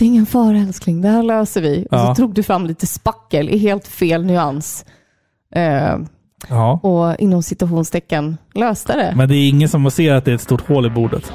Det är ingen fara älskling, det här löser vi. Och Ja. så tog du fram lite spackel i helt fel nyans. Eh, Ja. och inom citationstecken löste det. Men det är ingen som ser att det är ett stort hål i bordet.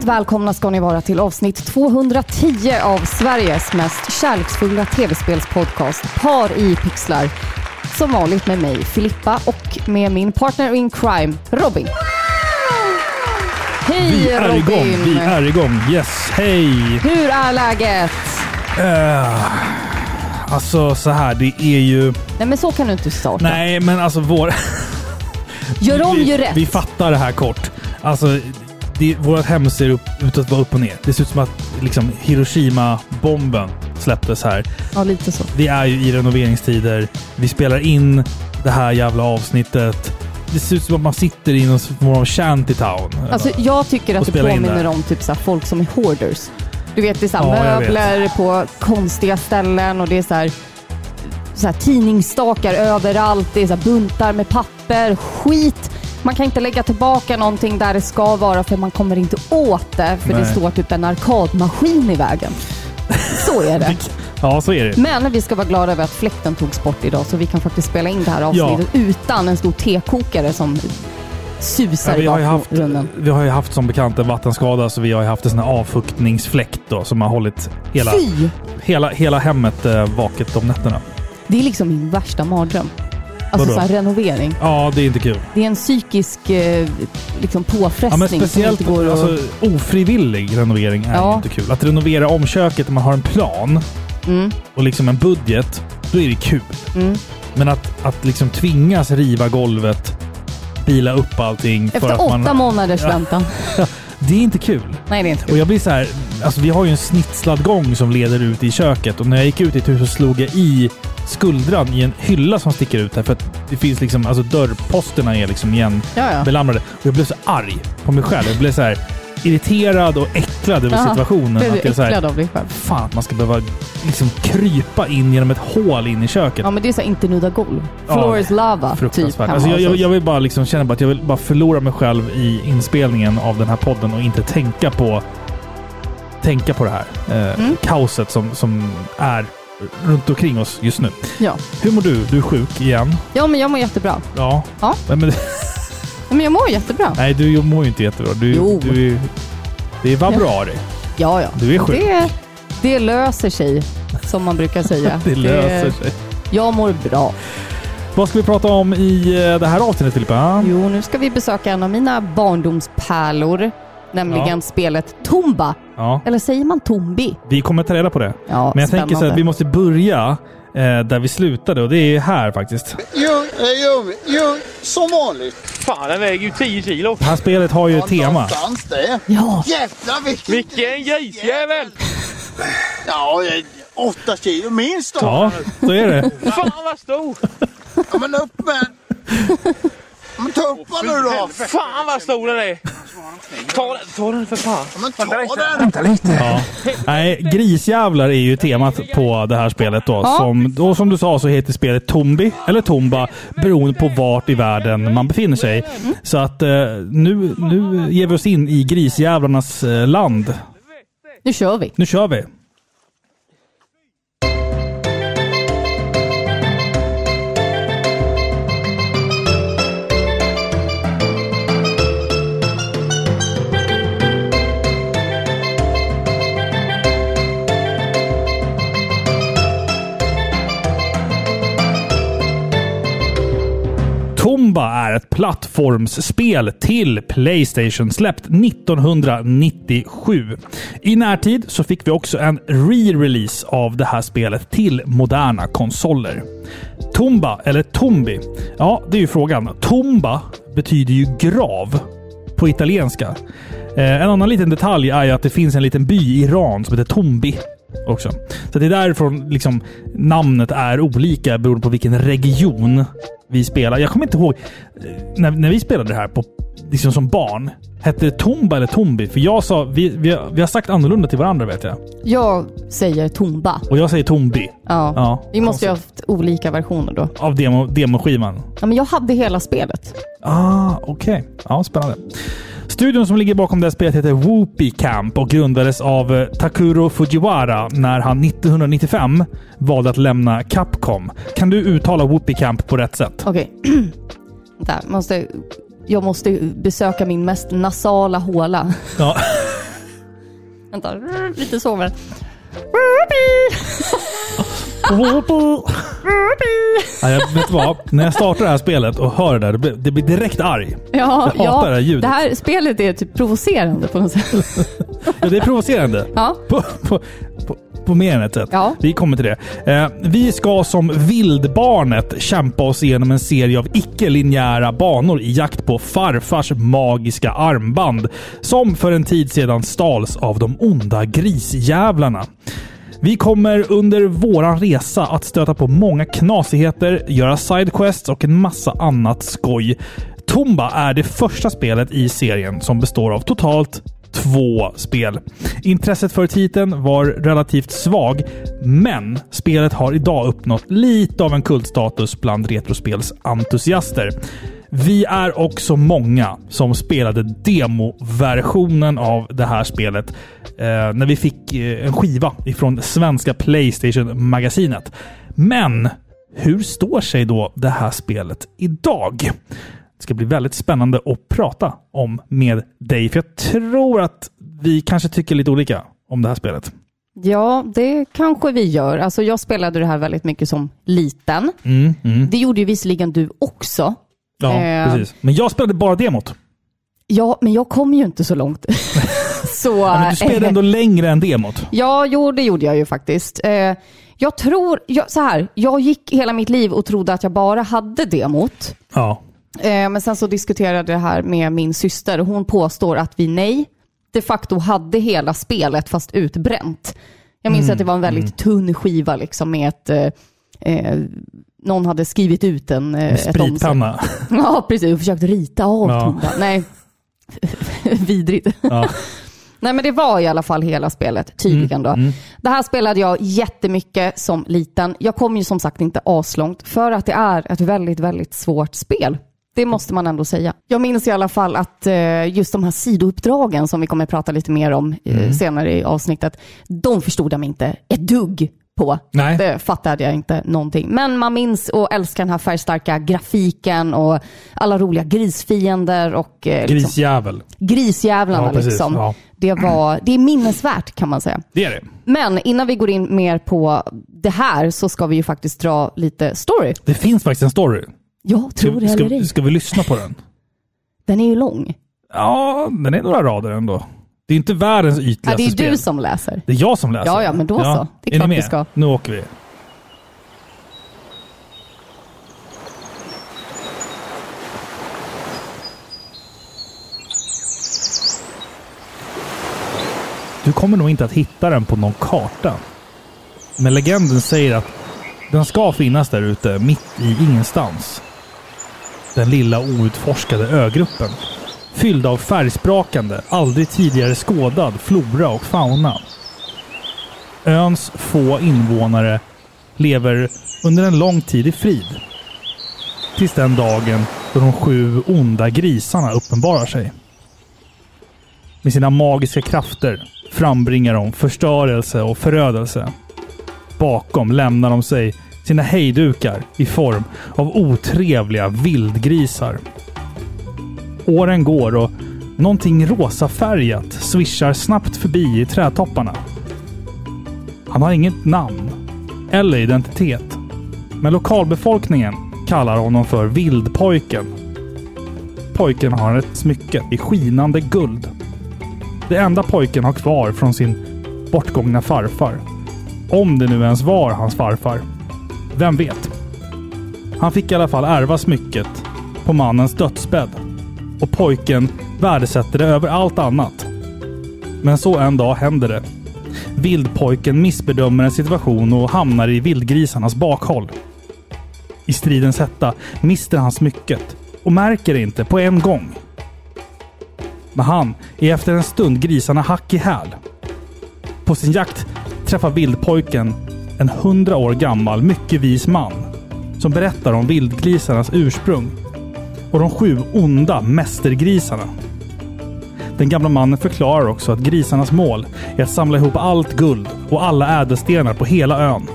Varmt välkomna ska ni vara till avsnitt 210 av Sveriges mest kärleksfulla tv-spelspodcast Par i pixlar. Som vanligt med mig Filippa och med min partner in crime Robin. Hej Vi är Robin! igång, vi är igång. Yes, hej! Hur är läget? Uh, alltså så här, det är ju... Nej men så kan du inte starta. Nej, men alltså vår... Gör om, vi, gör rätt. Vi fattar det här kort. Alltså, det, vårt hem ser upp, ut att vara upp och ner. Det ser ut som att liksom, Hiroshima-bomben släpptes här. Ja, lite så. Vi är ju i renoveringstider. Vi spelar in det här jävla avsnittet. Det ser ut som att man sitter i någon form av shantytown. Alltså jag tycker att det påminner om typ så här, folk som är hoarders. Du vet, det är så här Ja, möbler på konstiga ställen och det är så här, så här tidningsstakar överallt. Det är så här buntar med papper, skit. Man kan inte lägga tillbaka någonting där det ska vara för man kommer inte åt det för det Nej. står typ en arkadmaskin i vägen. Så är det. Ja, så är det. Men vi ska vara glada över att fläkten togs bort idag så vi kan faktiskt spela in det här avsnittet utan en stor tekokare som susar Ja, vi, har ju haft, vi har ju haft som bekant en vattenskada så vi har ju haft en sån här avfuktningsfläkt då, som har hållit hela, Fy! hela, hela hemmet eh, vaket om nätterna. Det är liksom min värsta mardröm. Alltså Vadå? så här, renovering. Ja, det är inte kul. Det är en psykisk eh, liksom Ja, men påfrestning speciellt går att... alltså, ofrivillig renovering är Ja. inte kul. Att renovera om köket om man har en plan Mm, och liksom en budget, då är det kul. mm. Men att, att liksom tvingas riva golvet, bila upp allting för Efter att åtta man... månaders väntan. Det är inte kul. Nej, det är inte Och kul. jag blir så här, alltså vi har ju en snitslad gång som leder ut i köket och när jag gick ut i ett hus så slog jag i skuldran i en hylla som sticker ut här för att det finns liksom, alltså dörrposterna är liksom igen Ja, ja. belamrade. Och jag blev så arg på mig själv. Jag blev så här irriterad och äcklad över Jaha, situationen. Blev Att du jag så här, av dig själv? fan att man ska behöva liksom krypa in genom ett hål in i köket. Ja, men det är så här, inte nudda golv. Ja, Floor is lava, typ. Alltså jag, jag, jag vill bara liksom känna bara att jag vill bara förlora mig själv i inspelningen av den här podden och inte tänka på tänka på det här eh, Mm. kaoset som, som är runt omkring oss just nu. Ja. Hur mår du? Du är sjuk igen. ja, men jag mår jättebra. Ja. Ja. Nej, men, Men jag mår jättebra. nej, du mår ju inte jättebra. Du, Jo. du, är- det är februari. Ja, ja. Du är sjuk. Det, det löser sig, som man brukar säga. Det löser sig. Jag mår bra. Vad ska vi prata om i eh, det här avsnittet Filippa? Jo, nu ska vi besöka en av mina barndomspärlor, nämligen Ja. spelet Tomba. Ja. Eller säger man Tombi? Vi kommer ta reda på det. Ja, Men jag tänker så spännande. att vi måste börja eh, där vi slutade och det är här faktiskt. Jo, eh, jo, jo, som vanligt. Fan, den väger ju 10 kilo. Det här spelet har ju ett tema. Någonstans det. Ja, Jävlar vilken... Vilken grisjävel! Ja, eh, åtta kilo minst då. Ja, så är det. Fan vad stor! Ja, men upp med... Men ta upp den nu då. Fan vad stor den är! Ta den, ta den för fan. Men ta den. Ja. Nej, grisjävlar är ju temat på det här spelet då. Ja. Som, då som du sa så heter spelet Tombi, eller Tomba, beroende på vart i världen man befinner sig. Så att eh, nu, nu ger vi oss in i grisjävlarnas eh, land. nu kör vi. Nu kör vi! Är ett plattformsspel till Playstation släppt 1997. I närtid så fick vi också en re-release av det här spelet till moderna konsoler. Tomba, eller Tombi. Ja, det är ju frågan. Tomba betyder ju grav på italienska. Eh, en annan liten detalj är ju att det finns en liten by i Iran som heter Tombi också. Så det är därifrån liksom, namnet är olika beroende på vilken region vi spelar. Jag kommer inte ihåg när, när vi spelade det här på, liksom som barn. Hette det Tomba eller Tombi? För jag sa, vi, vi, har, vi har sagt annorlunda till varandra vet jag. Jag säger Tomba. Och jag säger Tombi. Ja. Ja, Vi måste ju ha haft olika versioner då. Av demo, demoskivan. Ja, men jag hade hela spelet. Ah, okej. Ja, spännande. Studion som ligger bakom det här spelet heter Whoopi Camp och grundades av eh, Takuro Fujiwara när han 1995 valde att lämna Capcom. Kan du uttala Whoopi Camp på rätt sätt? Okej. Där, måste, jag måste besöka min mest nasala håla. Ja. Vänta, lite så men. ja, jag vet vad? När jag startar det här spelet och hör det där, det blir, det blir direkt arg. Ja, Jag hatar ja, det här ljudet. det här spelet är typ provocerande på något sätt. Ja, det är provocerande. Ja. På, på, på, på mer än ett sätt. Ja. Vi kommer till det. Eh, vi ska som vildbarnet kämpa oss igenom en serie av icke-linjära banor i jakt på farfars magiska armband. Som för en tid sedan stals av de onda grisjävlarna. Vi kommer under våran resa att stöta på många knasigheter, göra sidequests och en massa annat skoj. Tomba är det första spelet i serien som består av totalt två spel. Intresset för titeln var relativt svag, men spelet har idag uppnått lite av en kultstatus bland retrospelsentusiaster. Vi är också många som spelade demoversionen av det här spelet eh, när vi fick eh, en skiva ifrån svenska Playstation-magasinet. Men hur står sig då det här spelet idag? Det ska bli väldigt spännande att prata om med dig, för jag tror att vi kanske tycker lite olika om det här spelet. Ja, det kanske vi gör. Alltså jag spelade det här väldigt mycket som liten. Mm, mm. Det gjorde ju visserligen du också. Ja, Eh. precis. Men jag spelade bara demot. Ja, men jag kom ju inte så långt. så, Ja, men du spelade eh, ändå längre än demot. Ja, jo, det gjorde jag ju faktiskt. Eh, jag tror, jag, så här, jag gick hela mitt liv och trodde att jag bara hade demot. Ja. Eh, men sen så diskuterade jag det här med min syster och hon påstår att vi nej, de facto hade hela spelet fast utbränt. Jag minns att det var en väldigt tunn skiva liksom med ett, eh, eh, någon hade skrivit ut en, eh. Spritpanna. Ja, precis. Och försökt rita av Ja. Tomba. Nej, vidrigt. Ja. Nej, men det var i alla fall hela spelet, tydligen då. Det här spelade jag jättemycket som liten. Jag kom ju som sagt inte aslångt för att det är ett väldigt, väldigt svårt spel. Det måste man ändå säga. Jag minns i alla fall att eh, just de här sidouppdragen som vi kommer att prata lite mer om eh, senare i avsnittet, de förstod jag mig inte ett dugg på. Nej. Det fattade jag inte någonting. Men man minns och älskar den här färgstarka grafiken och alla roliga grisfiender och eh, liksom, Grisjävel. grisjävlarna. Ja, precis. liksom. Ja. Det, var, det är minnesvärt kan man säga. Det är det. Men innan vi går in mer på det här så ska vi ju faktiskt dra lite story. Det finns faktiskt en story. Jag tror det eller ej. ska vi lyssna på den? Den är ju lång. Ja, den är några rader ändå. Det är inte världens Ja, ytligaste det är spel. du som läser. Det är jag som läser. Ja, ja, men då så. Det är klart ni vi ska. Nu åker vi. Du kommer nog inte att hitta den på någon karta. Men legenden säger att den ska finnas där ute, mitt i ingenstans. Den lilla outforskade ögruppen. Fylld av färgsprakande, aldrig tidigare skådad flora och fauna. Öns få invånare lever under en lång tid i frid. Tills den dagen då de sju onda grisarna uppenbarar sig. Med sina magiska krafter frambringar de förstörelse och förödelse. Bakom lämnar de sig sina hejdukar i form av otrevliga vildgrisar. Åren går och någonting rosafärgat svischar snabbt förbi i trädtopparna. Han har inget namn eller identitet. Men lokalbefolkningen kallar honom för Vildpojken. pojken har ett smycke i skinande guld. Det enda pojken har kvar från sin bortgångna farfar. Om det nu ens var hans farfar. Vem vet? Han fick i alla fall ärva smycket på mannens dödsbädd. Och pojken värdesätter det över allt annat. Men så en dag händer det. Vildpojken missbedömer en situation och hamnar i vildgrisarnas bakhåll. I stridens hetta mister han smycket och märker det inte på en gång. Men han är efter en stund grisarna hack i häl. På sin jakt träffar vildpojken en hundra år gammal, mycket vis man som berättar om vildgrisarnas ursprung och de sju onda mästergrisarna. Den gamla mannen förklarar också att grisarnas mål är att samla ihop allt guld och alla ädelstenar på hela ön.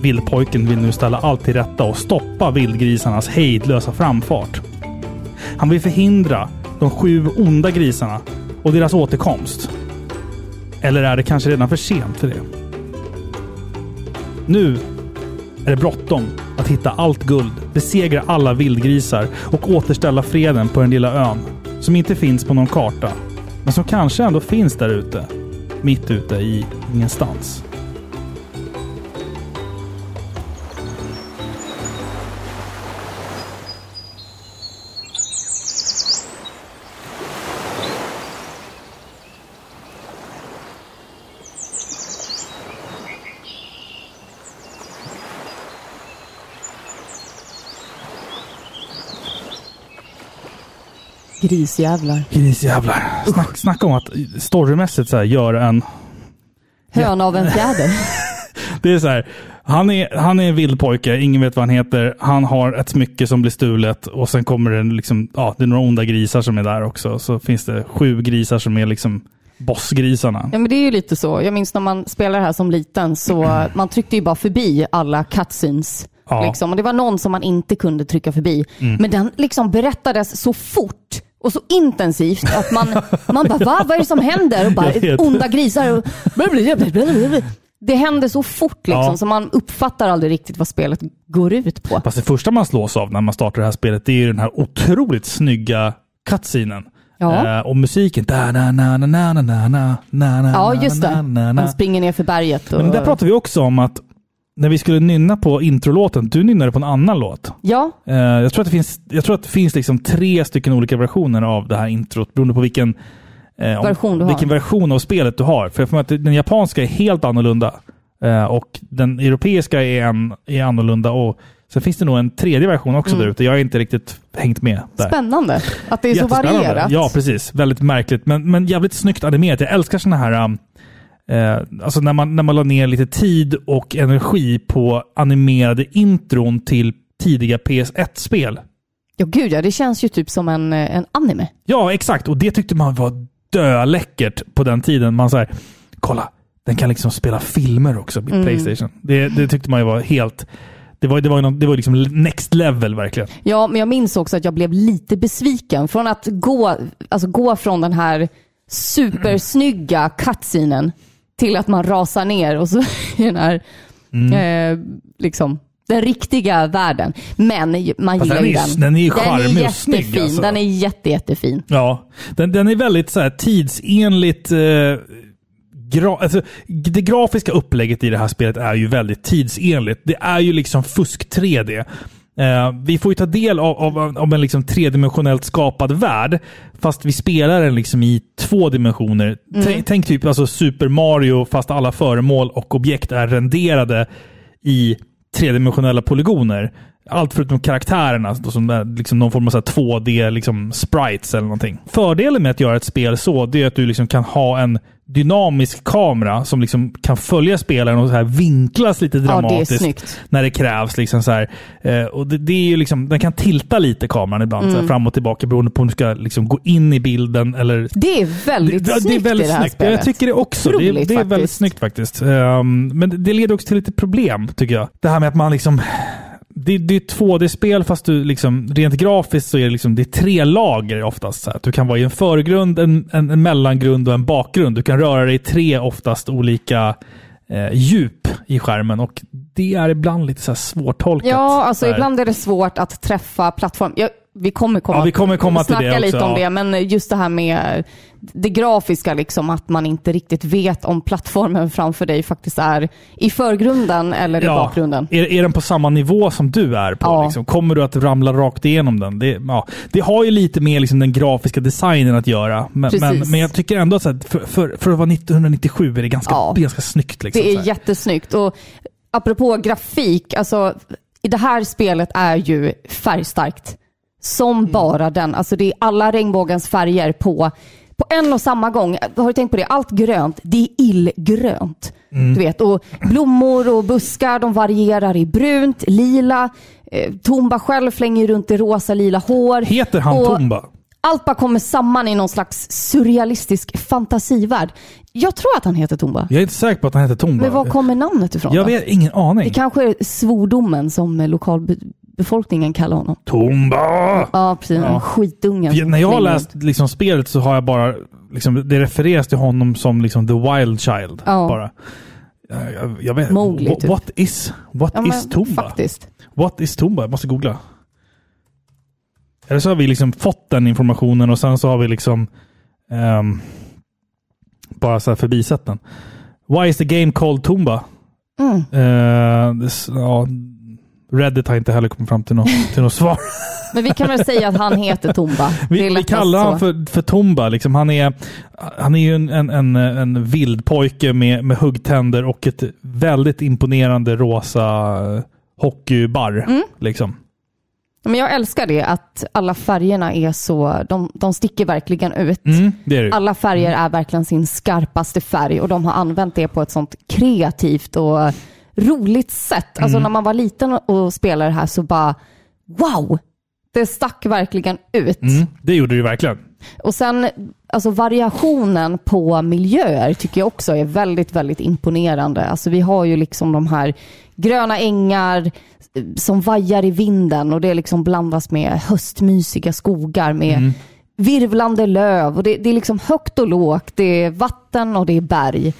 Vildpojken vill nu ställa allt till rätta och stoppa vildgrisarnas hejdlösa framfart. Han vill förhindra de sju onda grisarna och deras återkomst. Eller är det kanske redan för sent för det? Nu är det bråttom att hitta allt guld, besegra alla vildgrisar och återställa freden på den lilla ön. Som inte finns på någon karta, men som kanske ändå finns där ute. Mitt ute i ingenstans. Grisjävlar. Grisjävlar. Snack, snacka om att storymässigt så här, göra en... Höna av en fjäder. Det är så här. Han är, han är en vild pojke, ingen vet vad han heter. Han har ett smycke som blir stulet och sen kommer det liksom, ja, det är några onda grisar som är där också. Så finns det sju grisar som är liksom bossgrisarna. Ja men det är ju lite så. Jag minns när man spelade här som liten så man tryckte ju bara förbi alla cutscenes. Ja. Liksom. Och det var någon som man inte kunde trycka förbi. Men den liksom berättades så fort och så intensivt att man, man bara, Va? vad är det som händer? Och bara, onda grisar. Och det händer så fort liksom, ja. så man uppfattar aldrig riktigt vad spelet går ut på. Fast det första man slås av när man startar det här spelet, det är ju den här otroligt snygga cutscenen. Ja. Eh, och musiken. Ja, just det. Han springer ner för berget. Och... Men där pratar vi också om att när vi skulle nynna på introlåten, du nynnade på en annan låt. Ja, Eh, jag tror att det finns, jag tror att det finns liksom tre stycken olika versioner av det här introt beroende på vilken, eh, om- Version du har. vilken version av spelet du har. För jag får att den japanska är helt annorlunda eh, och den europeiska är, en, är annorlunda. Och sen finns det nog en tredje version också Mm. där ute. Jag har inte riktigt hängt med där. spännande att det är så varierat. Ja, precis. Väldigt märkligt, men, men jävligt snyggt animerat. Jag älskar såna här... um, Eh, alltså när man, när man la ner lite tid och energi på animerade intron till tidiga PS1-spel. Ja, gud ja. Det känns ju typ som en, eh, en anime. Ja, exakt. Och det tyckte man var döläckert på den tiden. Man säger, kolla, den kan liksom spela filmer också på Mm. Playstation. Det, det tyckte man ju var helt... Det var, det var, någon- det var liksom next level verkligen. Ja, men jag minns också att jag blev lite besviken. Från att gå, alltså gå från den här supersnygga cutscenen till att man rasar ner och så i den här, Mm. eh, liksom, den riktiga världen. Men man Fast gillar den ju den. den är ju den är charmig och snygg, jättefin. alltså. Den är jätte, jättefin. Ja, den, den är väldigt så här, tidsenligt. Eh, gra, alltså, det grafiska upplägget i det här spelet är ju väldigt tidsenligt. Det är ju liksom fusk 3D. Eh, vi får ju ta del av, av, av en liksom tredimensionellt skapad värld, fast vi spelar den liksom i två dimensioner. T- Tänk typ alltså Super Mario, fast alla föremål och objekt är renderade i tredimensionella polygoner. Allt förutom karaktärerna, då som är liksom någon form av så här 2D liksom sprites eller någonting. Fördelen med att göra ett spel så, det är att du liksom kan ha en dynamisk kamera som liksom kan följa spelaren och så här vinklas lite Ja, det dramatiskt när det krävs. Liksom så här. Eh, och det, det är ju liksom, den kan tilta lite kameran ibland, Mm. här, fram och tillbaka beroende på om du ska liksom gå in i bilden eller Det är väldigt det, snyggt det är väldigt i det här snyggt. spelet. Jag tycker det också. Det, är- Otroligt det är väldigt faktiskt. snyggt faktiskt. Ehm, men det leder också till lite problem, tycker jag. Det här med att man liksom... Det, det är ett 2D-spel fast du liksom, rent grafiskt så är det, liksom, det är tre lager oftast. Så här. Du kan vara i en förgrund, en, en, en mellangrund och en bakgrund. Du kan röra dig i tre oftast olika eh, djup i skärmen och det är ibland lite så här svårtolkat. Ja, alltså ibland är det svårt att träffa plattform. Jag, vi kommer komma, Ja, vi kommer komma till snacka det lite också, om ja. det, men just det här med det grafiska, liksom, att man inte riktigt vet om plattformen framför dig faktiskt är i förgrunden eller i bakgrunden. Är, är den på samma nivå som du är på? Ja. Liksom? Kommer du att ramla rakt igenom den? Det, ja, det har ju lite med liksom, den grafiska designen att göra. Men, men, men jag tycker ändå att för, för, för att vara 1997 är det ganska, Ja. det är ganska snyggt. Liksom, Det är jättesnyggt. Och apropå grafik, alltså i det här spelet är ju färgstarkt. Som Mm. bara den. Alltså det är alla regnbågens färger på, på en och samma gång. Har du tänkt på det? Allt grönt, det är illgrönt. Mm. Du vet, och blommor och buskar de varierar i brunt, lila. Eh, Tomba själv flänger runt i rosa, lila hår. Heter han Och- Tomba? allt bara kommer samman i någon slags surrealistisk fantasivärld. Jag tror att han heter Tomba. Jag är inte säker på att han heter Tomba. Men var kommer namnet ifrån jag vet ingen aning. Det kanske är svordomen som lokalbefolkningen kallar honom. Tomba! Ja, precis. Ja. Skitungen. När jag har läst liksom, spelet så har jag bara... Liksom, det refereras till honom som liksom, the wild child. Ja. Bara. Jag, jag, vet, Mowgli, what, typ. what is, what Ja, is men Tomba? Faktiskt. What is Tomba? Jag måste googla. Eller så har vi liksom fått den informationen och sen så har vi liksom ehm, bara så här förbisett den. Why is the game called Tomba? Mm. Eh, this, ja, Reddit har inte heller kommit fram till något, till något svar. Men vi kan väl säga att han heter Tomba. Vi, vi kallar honom för, för Tomba. Liksom. Han, är, han är ju en, en, en, en vild pojke med, med huggtänder och ett väldigt imponerande rosa hockeybarr. Mm. Liksom. Men jag älskar det att alla färgerna är så, de, de sticker verkligen ut. Mm, det är det. Alla färger är verkligen sin skarpaste färg och de har använt det på ett sånt kreativt och roligt sätt. Alltså när man var liten och spelade det här så bara wow! Det stack verkligen ut. Mm, det gjorde det verkligen. Och sen alltså variationen på miljöer tycker jag också är väldigt, väldigt imponerande. Alltså vi har ju liksom de här gröna ängar eh, som vajar i vinden och det liksom blandas med höstmysiga skogar med virvlande löv och det, det är liksom högt och lågt. Det är vatten och det är berg.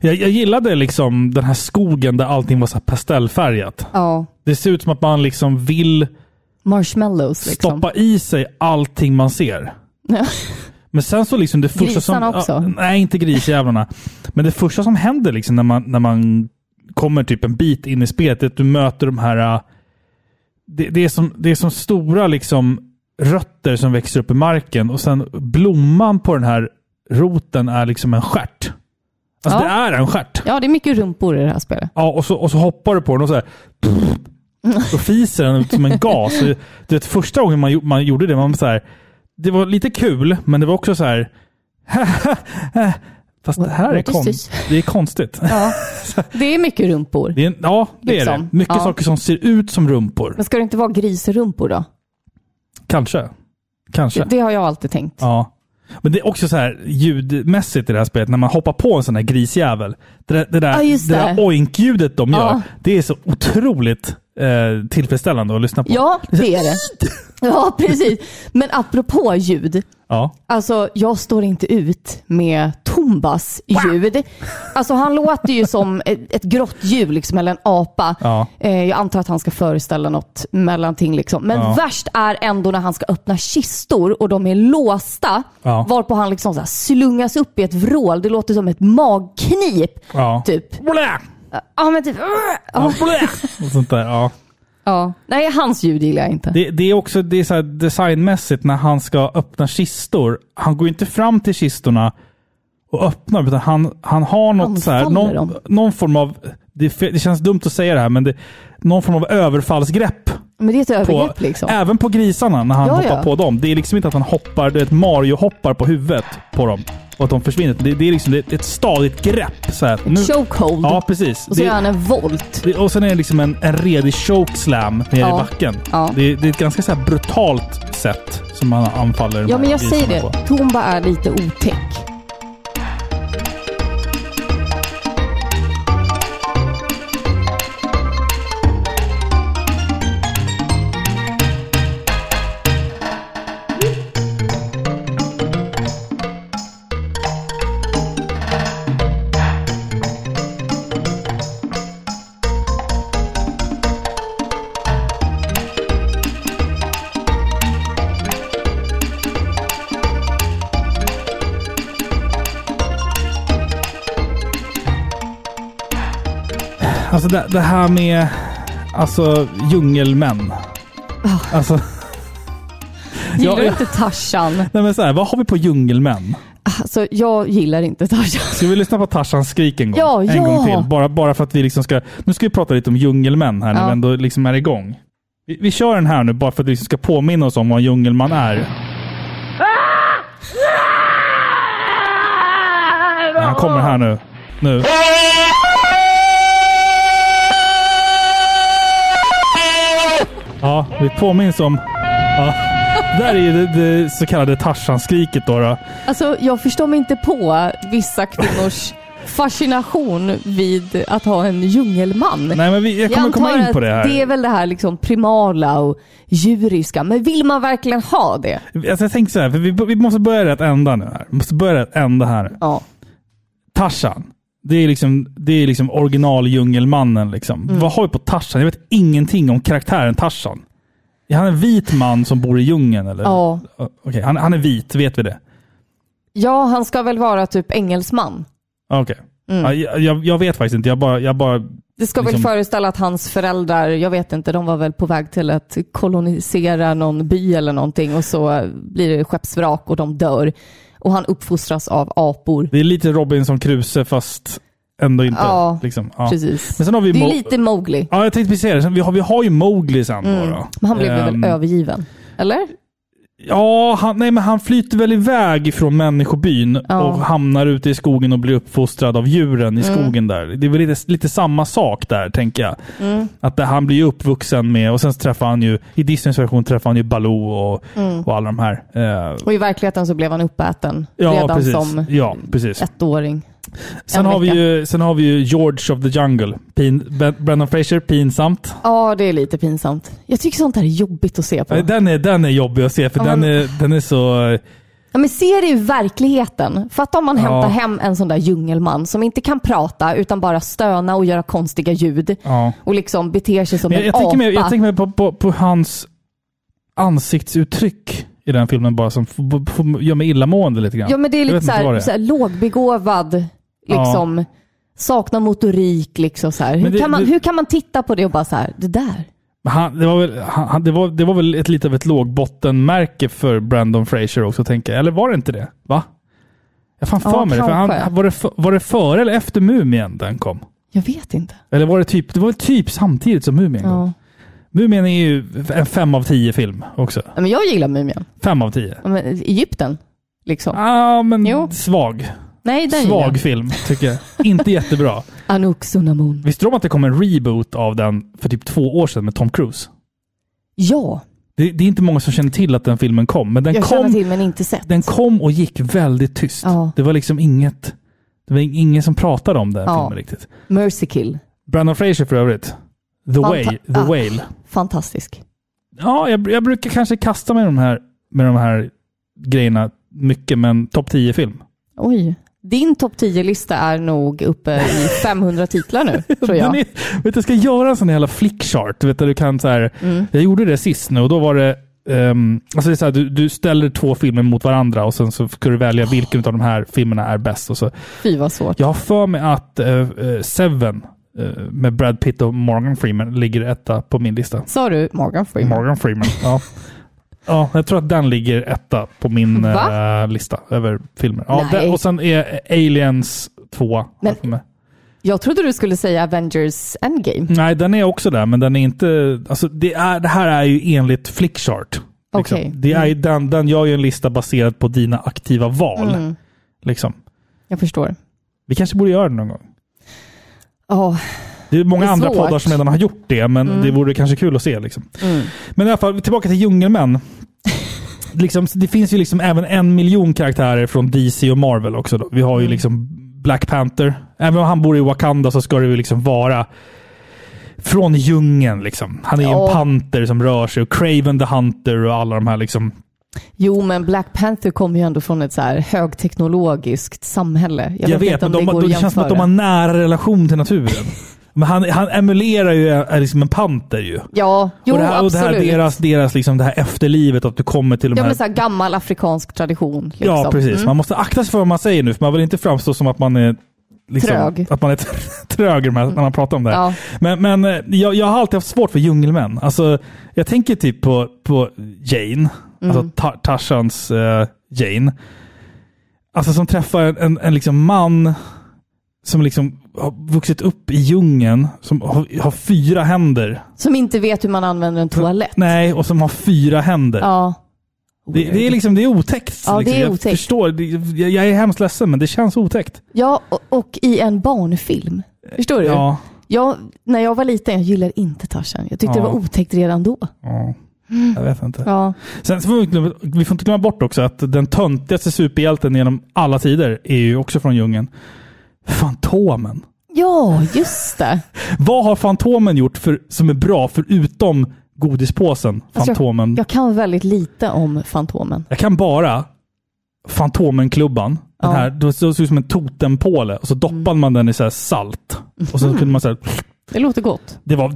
Jag, jag gillade liksom den här skogen där allting var så pastellfärgat. Ja, Det ser ut som att man liksom vill marshmallows liksom. stoppa i sig allting man ser. Ja. Men sen så liksom det första Grisarna som... också? Ja, nej, inte grisjävlarna. Men det första som händer liksom när man, när man kommer typ en bit in i spelet är att du möter de här... äh, Det, det, är, som, det är som stora liksom rötter som växer upp i marken och sen blomman på den här roten är liksom en stjärt. Alltså Ja. det är en stjärt. ja, det är mycket rumpor i det här spelet. Ja, och så, och så hoppar du på den och så här... Och fiser den ut som en gas. Du vet, första gången man, man gjorde det, man så här... Det var lite kul, men det var också så här... Fast det här är, kon- det är konstigt. Ja. Det är mycket rumpor. Det är, ja, det är Liksom. det. Mycket Ja. saker som ser ut som rumpor. Men ska det inte vara grisrumpor då? Kanske. Kanske. Det, det har jag alltid tänkt. Ja. Men det är också så här ljudmässigt i det här spelet, när man hoppar på en sån här grisjävel. Det där, det där, det det. där oink-ljudet de gör, Ja. det är så otroligt eh, tillfredsställande att lyssna på. Ja, det är det. Ja, precis. Men apropå ljud. Ja. Alltså, jag står inte ut med Tombas ljud. Alltså, han låter ju som ett, ett grått djur, liksom, eller en apa. Ja. Eh, jag antar att han ska föreställa något mellanting. Liksom. Men Ja. värst är ändå när han ska öppna kistor och de är låsta. Ja. Varpå han liksom så här slungas upp i ett vrål. Det låter som ett magknip. Ja. Typ. Blä! Ja, men typ. Ja. Och sånt där, ja. ja. Nej, hans ljud gillar jag inte. Det, det är också det är så här designmässigt när han ska öppna kistor. Han går inte fram till kistorna och öppnar, utan han, han har något så här, någon, någon form av, det, det känns dumt att säga det här, men det, någon form av överfallsgrepp. Men det är ett På, övergrepp liksom. Även på grisarna när han Ja, hoppar ja. på dem. Det är liksom inte att han hoppar, det är ett Mario-hoppar på huvudet på dem. Och att de försvinner. Det, det är liksom det ett stadigt grepp. Så här, nu, Chokehold. ja, precis. och så Det- gör han en volt. det, och sen är det liksom en, en redig chokeslam nere Ja. i backen. Ja. Det, är ett ganska så brutalt sätt som man anfaller Ja, men jag säger det. på. Tomba är lite otäck. Alltså det, det här med alltså djungelmän. Alltså, Gillar Ja, du inte Tarzan? nej men så här, vad har vi på djungelmän? Alltså, jag gillar inte Tarzan. Ska vi lyssna på Tarzans skrik en gång? Ja, en ja. gång till. Bara, bara för att vi liksom ska... Nu ska vi prata lite om djungelmän här när Ja. vi ändå liksom är igång. Vi, vi kör den här nu bara för att vi ska påminna oss om vad en djungelman är. Han kommer här nu. Nu. Ja, vi påminns om... Ja. Där är ju det, det så kallade Tarzan-skriket då. då. Alltså, jag förstår mig inte på vissa kvinnors fascination vid att ha en djungelman. Nej, men vi, jag kommer komma in på det här. det är väl det här liksom primala och djuriska, men vill man verkligen ha det? Alltså jag tänker så här, för vi, vi måste börja rätt ända nu här. Vi måste börja rätt ända här nu. Ja. Tarzan. Det är liksom, det är liksom original-djungelmannen. Liksom. Mm. Vad har vi på Tarzan? Jag vet ingenting om karaktären Tarzan. Är han en vit man som bor i djungeln? Eller? Ja. Okej, han, han är vit, vet vi det? ja, han ska väl vara typ engelsman. Okej. Mm. Ja, jag, jag, jag vet faktiskt inte. Jag bara... Jag bara Det ska Liksom- väl föreställa att hans föräldrar, jag vet inte, de var väl på väg till att kolonisera någon by eller någonting och så blir det skeppsvrak och de dör. Och han uppfostras av apor. det är lite Robinson Crusoe fast ändå inte. Ja, liksom. ja. Precis. Men sen har vi Det är Mo- lite Mowgli, Ja, jag tänkte precis säga det. Vi har, vi har ju Mowgli sen då. då. men han blev Ehm, väl övergiven? Eller? Ja, han, nej, men han flyter väl iväg från människobyn Ja. och hamnar ute i skogen och blir uppfostrad av djuren i Mm. skogen där. Det är väl lite, lite samma sak där, tänker jag. Mm. Att det, han blir uppvuxen med, och sen träffar han ju, i Disneys version träffar han ju Baloo och, och alla de här. Eh, Och i verkligheten så blev han uppäten ja, redan precis. som Ja, precis. ettåring. Sen en har, vi ju, sen har vi ju George of the Jungle. Pin, Brendan Fraser, pinsamt. Ja, det är lite pinsamt. Jag tycker sånt här är jobbigt att se på. Den är, den är jobbig att se, för Ja, den, men- är, den är så... Ja, men se det i verkligheten. Fatta om man Ja. hämtar hem en sån där djungelman som inte kan prata utan bara stöna och göra konstiga ljud. Ja. Och liksom beter sig som jag, en jag, apa. mer, jag tänker mer på, på, på hans ansiktsuttryck i den filmen bara som gör mig illamående lite grann. Ja, men det är lite vet så inte vad här, det är. så här lågbegåvad, liksom. Saknar motorik, liksom så. Men Hur, det- kan man, det- hur kan man titta på det och bara så här, det där? Han, det, var väl, han, det, var, det var väl ett lite av ett lågbottenmärke för Brandon Fraser också, tänker jag. Eller var det inte det? Va? Jag fan för Ja, mig det. För han, var, det för, var det före eller efter Mumien den kom? Jag vet inte. Eller var det typ, det var typ samtidigt som Mumien kom? Ja. Mumien är ju en fem av tio film också. Ja, Men jag gillar Mumien. Fem av tio. Ja, men Egypten, liksom. Ja, men Jo. svag. Nej, den gillar Svag jag. film, tycker jag. Inte jättebra. Anouk Sunamun. Visste du om att det kom en reboot av den för typ två år sedan med Tom Cruise? Ja, Det, det är inte många som känner till att den filmen kom, men den jag känner kom, till men inte sett. den kom och gick väldigt tyst. Ja. Det var liksom inget... Det var ingen som pratade om den Ja. filmen riktigt. Mercy Kill. Brandon Fraser för övrigt. The, Fanta- Whale, The ah. Whale. Fantastisk. Ja, jag, jag brukar kanske kasta med de här, med de här grejerna mycket, men topp 10-film. Oj. Din topp 10-lista är nog uppe i 500 titlar nu, tror jag. Är, vet du, jag ska göra en sån jävla flickchart. Du vet, där du kan så här, Mm. Jag gjorde det sist nu och då var det ehm, alltså det är så här, du, du ställer två filmer mot varandra och sen så ska du välja vilken av de här filmerna är bäst. Och så. Fy vad svårt. Jag har för mig att eh, Seven eh, med Brad Pitt och Morgan Freeman ligger etta på min lista. Sa du Morgan Freeman? Morgan Freeman, ja. Ja, jag tror att den ligger etta på min eh, lista över filmer. Ja, Nej. den, och sen är Aliens tvåa. Men- för mig. Jag trodde du skulle säga Avengers Endgame. Nej, den är också där, men den är inte... Alltså, det, är, det här är ju enligt Flickchart. Liksom. Okej. Det är, ju den, den gör ju en lista baserad på dina aktiva val. Mm. Liksom. Jag förstår. Vi kanske borde göra det någon gång. Ja, Det är många Det är andra poddar som redan har gjort det, men det vore kanske kul att se. Liksom. Mm. Men i alla fall, tillbaka till Djungelmän. liksom, det finns ju liksom även en miljon karaktärer från DC och Marvel också. Då. Vi har Mm. ju liksom Black Panther. Även om han bor i Wakanda så ska det ju liksom vara från djungeln. Liksom. Han är ju Ja. en panter som rör sig. Och Craven the Hunter och alla de här liksom... Jo, men Black Panther kommer ju ändå från ett så här högteknologiskt samhälle. Jag, Jag, vet, vet, men de, det de, det känns som att de har nära relation till naturen. Men han, han emulerar ju är liksom en panter ju. Ja, jo och det här, och det här absolut. deras, deras liksom det här efterlivet, att du kommer till de Ja, här men så här gammal afrikansk tradition. Liksom. Ja, precis. Mm. Man måste akta sig för vad man säger nu, för man vill inte framstå som att man är liksom, Trög. att man är trög när man pratar om det. Ja. Men, men eh, jag, jag har alltid haft svårt för djungelmän. Alltså, jag tänker typ på, på Jane, alltså Ta- Tarzans eh, Jane. Alltså som träffar en, en, en liksom man som liksom har vuxit upp i djungeln, som har, har fyra händer. Som inte vet hur man använder en toalett. Nej, och som har fyra händer. Ja. Det, det är liksom det är otäckt. Ja, det liksom. är jag otäckt. förstår. Det, jag, jag är hemskt ledsen, men det känns otäckt. Ja, och, och i en barnfilm. Förstår du? Ja. Jag, när jag var liten, jag gillade inte Tarzan. Jag tyckte Ja. det var otäckt redan då. ja. Jag vet inte. Ja. Sen så får vi, glömma- vi får inte glömma bort också att den töntigaste superhjälten genom alla tider är ju också från djungeln. Fantomen. Ja, just det. Vad har Fantomen gjort för, som är bra förutom godispåsen Alltså, Fantomen? Jag kan väldigt lite om Fantomen. Jag kan bara Fantomenklubban. Den här, det såg ut som en totempåle och så doppade man den i så här salt. Och så kunde man så här, Det låter gott. det var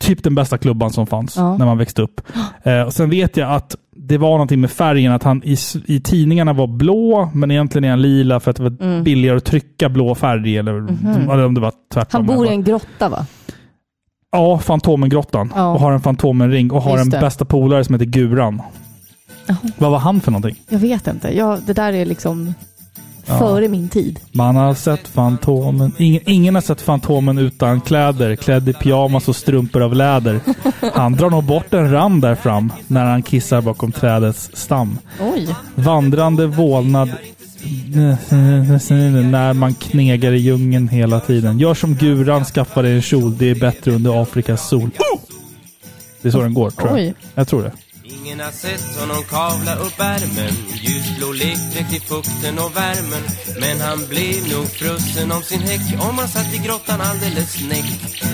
typ den bästa klubban som fanns Ja. när man växte upp. Eh, och sen vet jag att det var någonting med färgen, att han i, i tidningarna var blå, men egentligen är han lila för att det var Mm. billigare att trycka blå färg. Eller, eller om det var tvärtom. Han bor i en grotta va? Ja, Fantomengrottan. Ja. Och har en Fantomenring och har Just en det. bästa polare som heter Guran. Jaha. Vad var han för någonting? Jag vet inte. Ja, det där är liksom Ja. före min tid. Man har sett Fantomen. Ingen, ingen har sett Fantomen utan kläder. Klädd i pyjamas och strumpor av läder. Han drar nog bort en rand där fram när han kissar bakom trädets stam. Oj. Vandrande vålnad när man knegar i djungeln hela tiden. Gör som Guran, skaffa dig en kjol. Det är bättre under Afrikas sol. Det är så den går, tror jag. Oj. Jag tror det. Ingen har sett honom kavla upp ärmen Ljusblå lekdräkt i fukten och värmen Men han blev nog frusen om sin häck Om han satt i grottan alldeles snäck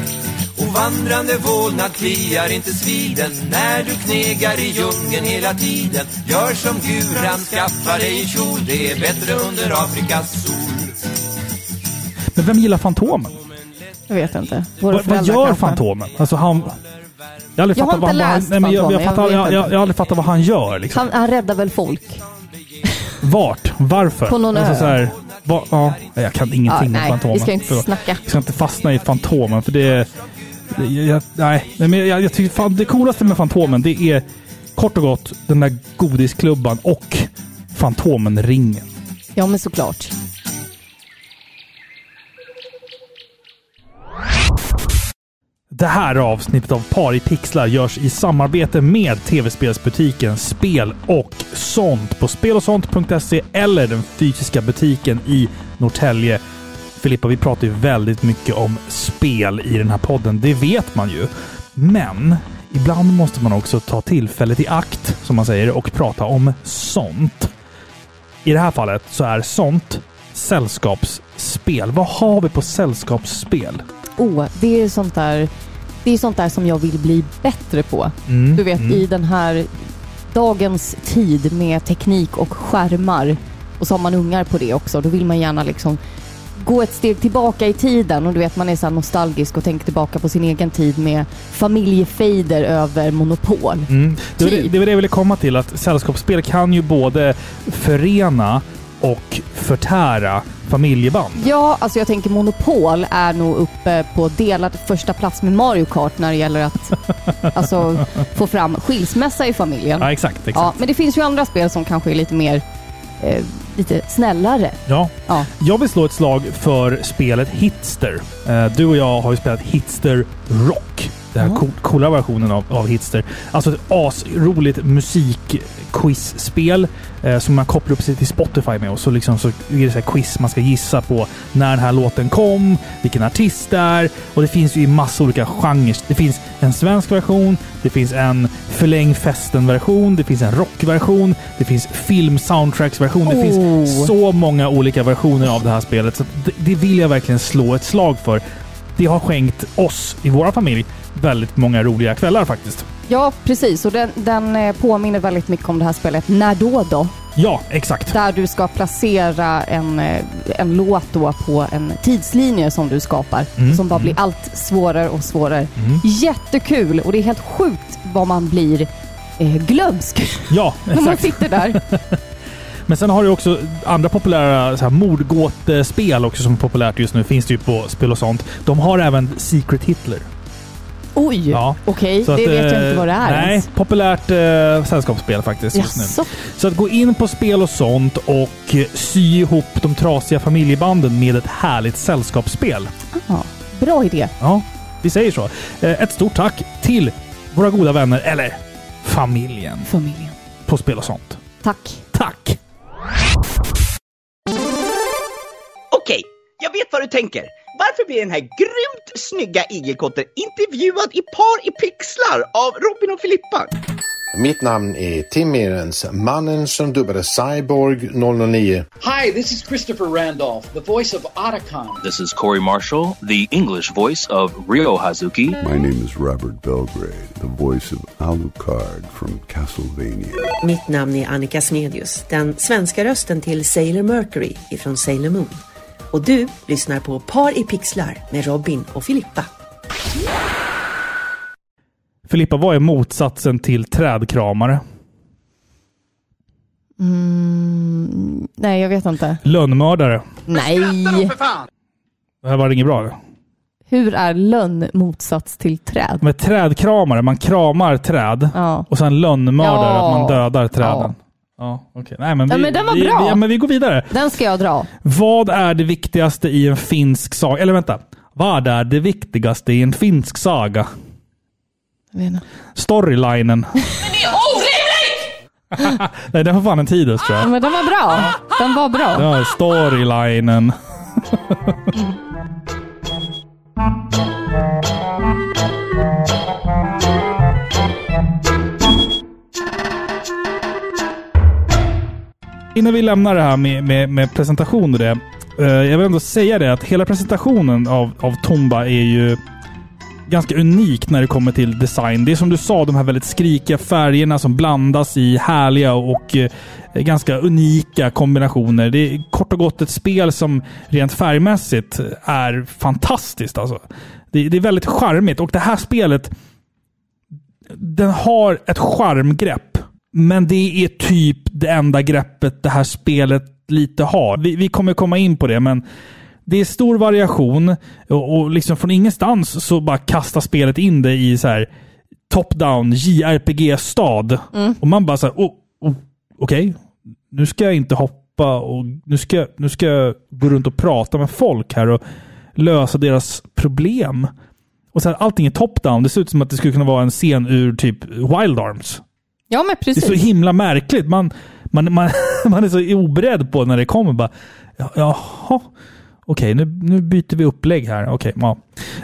Och vandrande vålnad kliar inte sviden När du knegar i djungeln hela tiden Gör som guran, skaffa dig en kjol Det är bättre under Afrikas sol Men vem gillar Fantomen? Jag vet inte. Våra Vad, vad gör kanske. Fantomen? Alltså han... Jag har aldrig Jag fattat vad han... nej, men jag, jag, fattar, jag, jag, har aldrig fattat vad han gör. Liksom. Han, han räddar väl folk? Vart? Varför? På någon alltså, ö. Så här, va, ja, jag kan ingenting Ja, om Fantomen. vi ska inte Förlåt. snacka. Jag ska inte fastna i Fantomen, för det det- Jag, nej, men jag, jag tycker fan, det coolaste med Fantomen, det är kort och gott den där godisklubban och Fantomenringen. Ja, men såklart. Det här avsnittet av Par i pixlar görs i samarbete med tv-spelsbutiken Spel och sånt på spelosont.se eller den fysiska butiken i Norrtälje. Filippa, vi pratar ju väldigt mycket om spel i den här podden. Det vet man ju. Men ibland måste man också ta tillfället i akt, som man säger, och prata om sånt. I det här fallet så är sånt sällskapsspel. Vad har vi på sällskapsspel? Oh, det är sånt där det är sånt där som jag vill bli bättre på. Mm, Du vet, mm. i den här dagens tid med teknik och skärmar och så har man ungar på det också. Då vill man gärna liksom gå ett steg tillbaka i tiden och du vet, man är så nostalgisk och tänker tillbaka på sin egen tid med familjefejder över Monopol. Mm. Det, var det, Typ. det var det jag ville komma till, att sällskapsspel kan ju både förena och förtära familjeband. Ja, alltså jag tänker Monopol är nog uppe på delad första plats med Mario Kart när det gäller att alltså, få fram skilsmässa i familjen. Ja, exakt. Ja, exakt. men det finns ju andra spel som kanske är lite mer eh, lite snällare. Ja. Ja. Jag vill slå ett slag för spelet Hitster. Eh, Du och jag har ju spelat Hitster Rock. Den här cool, coola versionen av, av Hitster. Alltså ett asroligt musikquizspel eh, som man kopplar upp sig till Spotify med och så, liksom, så är det så här quiz man ska gissa på när den här låten kom, vilken artist det är och det finns ju i massa olika genrer. Det finns en svensk version, det finns en förläng festen-version, det finns en rockversion, det finns film-soundtracks-version. Det finns Oh. så många olika versioner av det här spelet. Så det, det vill jag verkligen slå ett slag för. Det har skänkt oss i våra familj väldigt många roliga kvällar faktiskt. Ja, precis. Och den, den eh, påminner väldigt mycket om det här spelet När då då? Ja, exakt. Där du ska placera en, eh, en låt då på en tidslinje som du skapar. Mm, Som bara mm. blir allt svårare och svårare. Mm. Jättekul! Och det är helt sjukt vad man blir eh, glömsk Ja, när man exakt. sitter där. Men sen har du också andra populära så här, mordgåtespel också som är populärt just nu. Finns det ju på spel och sånt. De har även Secret Hitler. Oj! Ja. Okej, Så det att, vet jag eh, inte vad det är Nej, ens. populärt eh, sällskapsspel faktiskt just nu. Jaså? Så att gå in på spel och sånt och eh, sy ihop de trasiga familjebanden med ett härligt sällskapsspel. Ja, bra idé. Ja, vi säger så. Eh, Ett stort tack till våra goda vänner, eller familjen, Familjen. på spel och sånt. Tack. Tack! Okej, jag vet vad du tänker. Varför blir den här grymt snygga igelkotten intervjuad i par i pixlar av Robin och Filippa? Mitt namn är Tim Mehrens, mannen som dubbade Cyborg 009. Hi, this is Christopher Randolph, the voice of Otacon. This is Corey Marshall, the English voice of Ryo Hazuki. My name is Robert Belgrade, the voice of Alucard from Castlevania. Mitt namn är Annika Smedius, den svenska rösten till Sailor Mercury ifrån Sailor Moon. Och du lyssnar på Par i pixlar med Robin och Filippa. Filippa, vad är motsatsen till trädkramare? Mm, nej, jag vet inte. Lönnmördare. Nej! Det här var inget bra. eller? Hur är lönn motsats till träd? Men trädkramare, man kramar träd Ja. och sen lönnmördare, Ja. att man dödar träden. Ja, okej. Nej, men vi, Ja, men den var vi, bra. Vi, ja, men vi går vidare. Den ska jag dra. Vad är det viktigaste i en finsk saga? Eller vänta. Vad är det viktigaste i en finsk saga? Jag vet inte. Storylinen. Nej, den har fan en Tidus tror Ja, jag. men den var bra. Den var bra. Ja, storylinen. Innan vi lämnar det här med, med, med presentation och det. eh, jag vill ändå säga det att hela presentationen av, av Tomba är ju ganska unik när det kommer till design. Det är som du sa, de här väldigt skrikiga färgerna som blandas i härliga och eh, ganska unika kombinationer. Det är kort och gott ett spel som rent färgmässigt är fantastiskt. Alltså. Det, det är väldigt charmigt och det här spelet den har ett charmgrepp. Men det är typ det enda greppet det här spelet lite har. Vi, vi kommer komma in på det, men det är stor variation och, och liksom från ingenstans så bara kastar spelet in det i så här top-down JRPG-stad. Och man bara så här, oh, oh, okej, nu ska jag inte hoppa och nu ska, nu ska jag gå runt och prata med folk här och lösa deras problem. Och så här, allting är top-down. Det ser ut som att det skulle kunna vara en scen ur typ Wild Arms. Ja, men Det är så precis. himla märkligt. Man, man, man, man är så oberedd på när det kommer. Bara, ja, jaha, okej, nu, nu byter vi upplägg här. Okej, ja.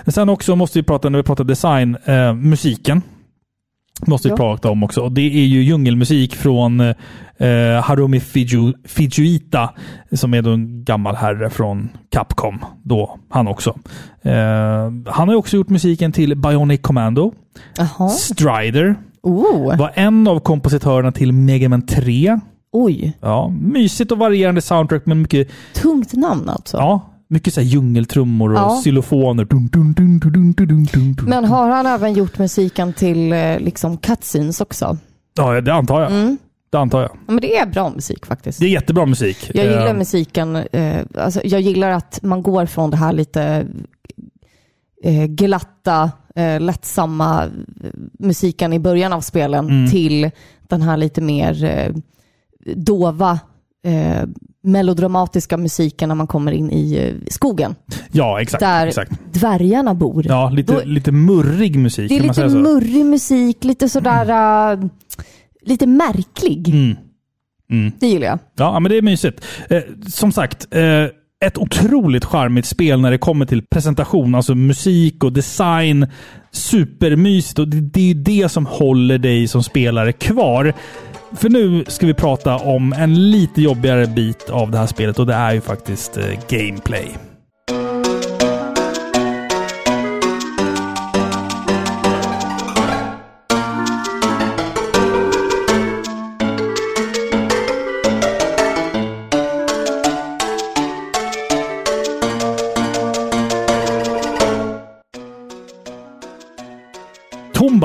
Sen också måste vi prata, när vi pratar design, eh, musiken. Måste vi Ja. prata om också. Och det är ju djungelmusik från eh, Harumi Fiju, Fijuita, som är en gammal herre från Capcom. Då, han också. Eh, han har också gjort musiken till Bionic Commando, Jaha. Strider, Oh. var en av kompositörerna till Mega Man 3. Oj. Ja, mysigt och varierande soundtrack, men mycket, Tungt namn alltså. ja, mycket så här djungeltrummor och Ja. xylofoner. Dun. Men har han även gjort musiken till eh, liksom cutscenes också? Ja, det antar jag. Mm. Det antar jag. Ja, men det är bra musik faktiskt. Det är jättebra musik. Jag gillar Eh, musiken. Eh, alltså, jag gillar att man går från det här lite glatta, eh, lättsamma eh, musiken i början av spelen Mm. till den här lite mer eh, dova, eh, melodramatiska musiken när man kommer in i eh, skogen. Ja, exakt. där exakt. dvärgarna bor. Ja, lite, Då- lite murrig musik. det är lite murrig musik, lite sådär, eh, lite märklig. Mm. Mm. Det gillar jag. Ja, men det är mysigt. Eh, som sagt, eh, ett otroligt charmigt spel när det kommer till presentation, alltså musik och design. Supermysigt och det, det är ju det som håller dig som spelare kvar. För nu ska vi prata om en lite jobbigare bit av det här spelet och det är ju faktiskt eh, gameplay.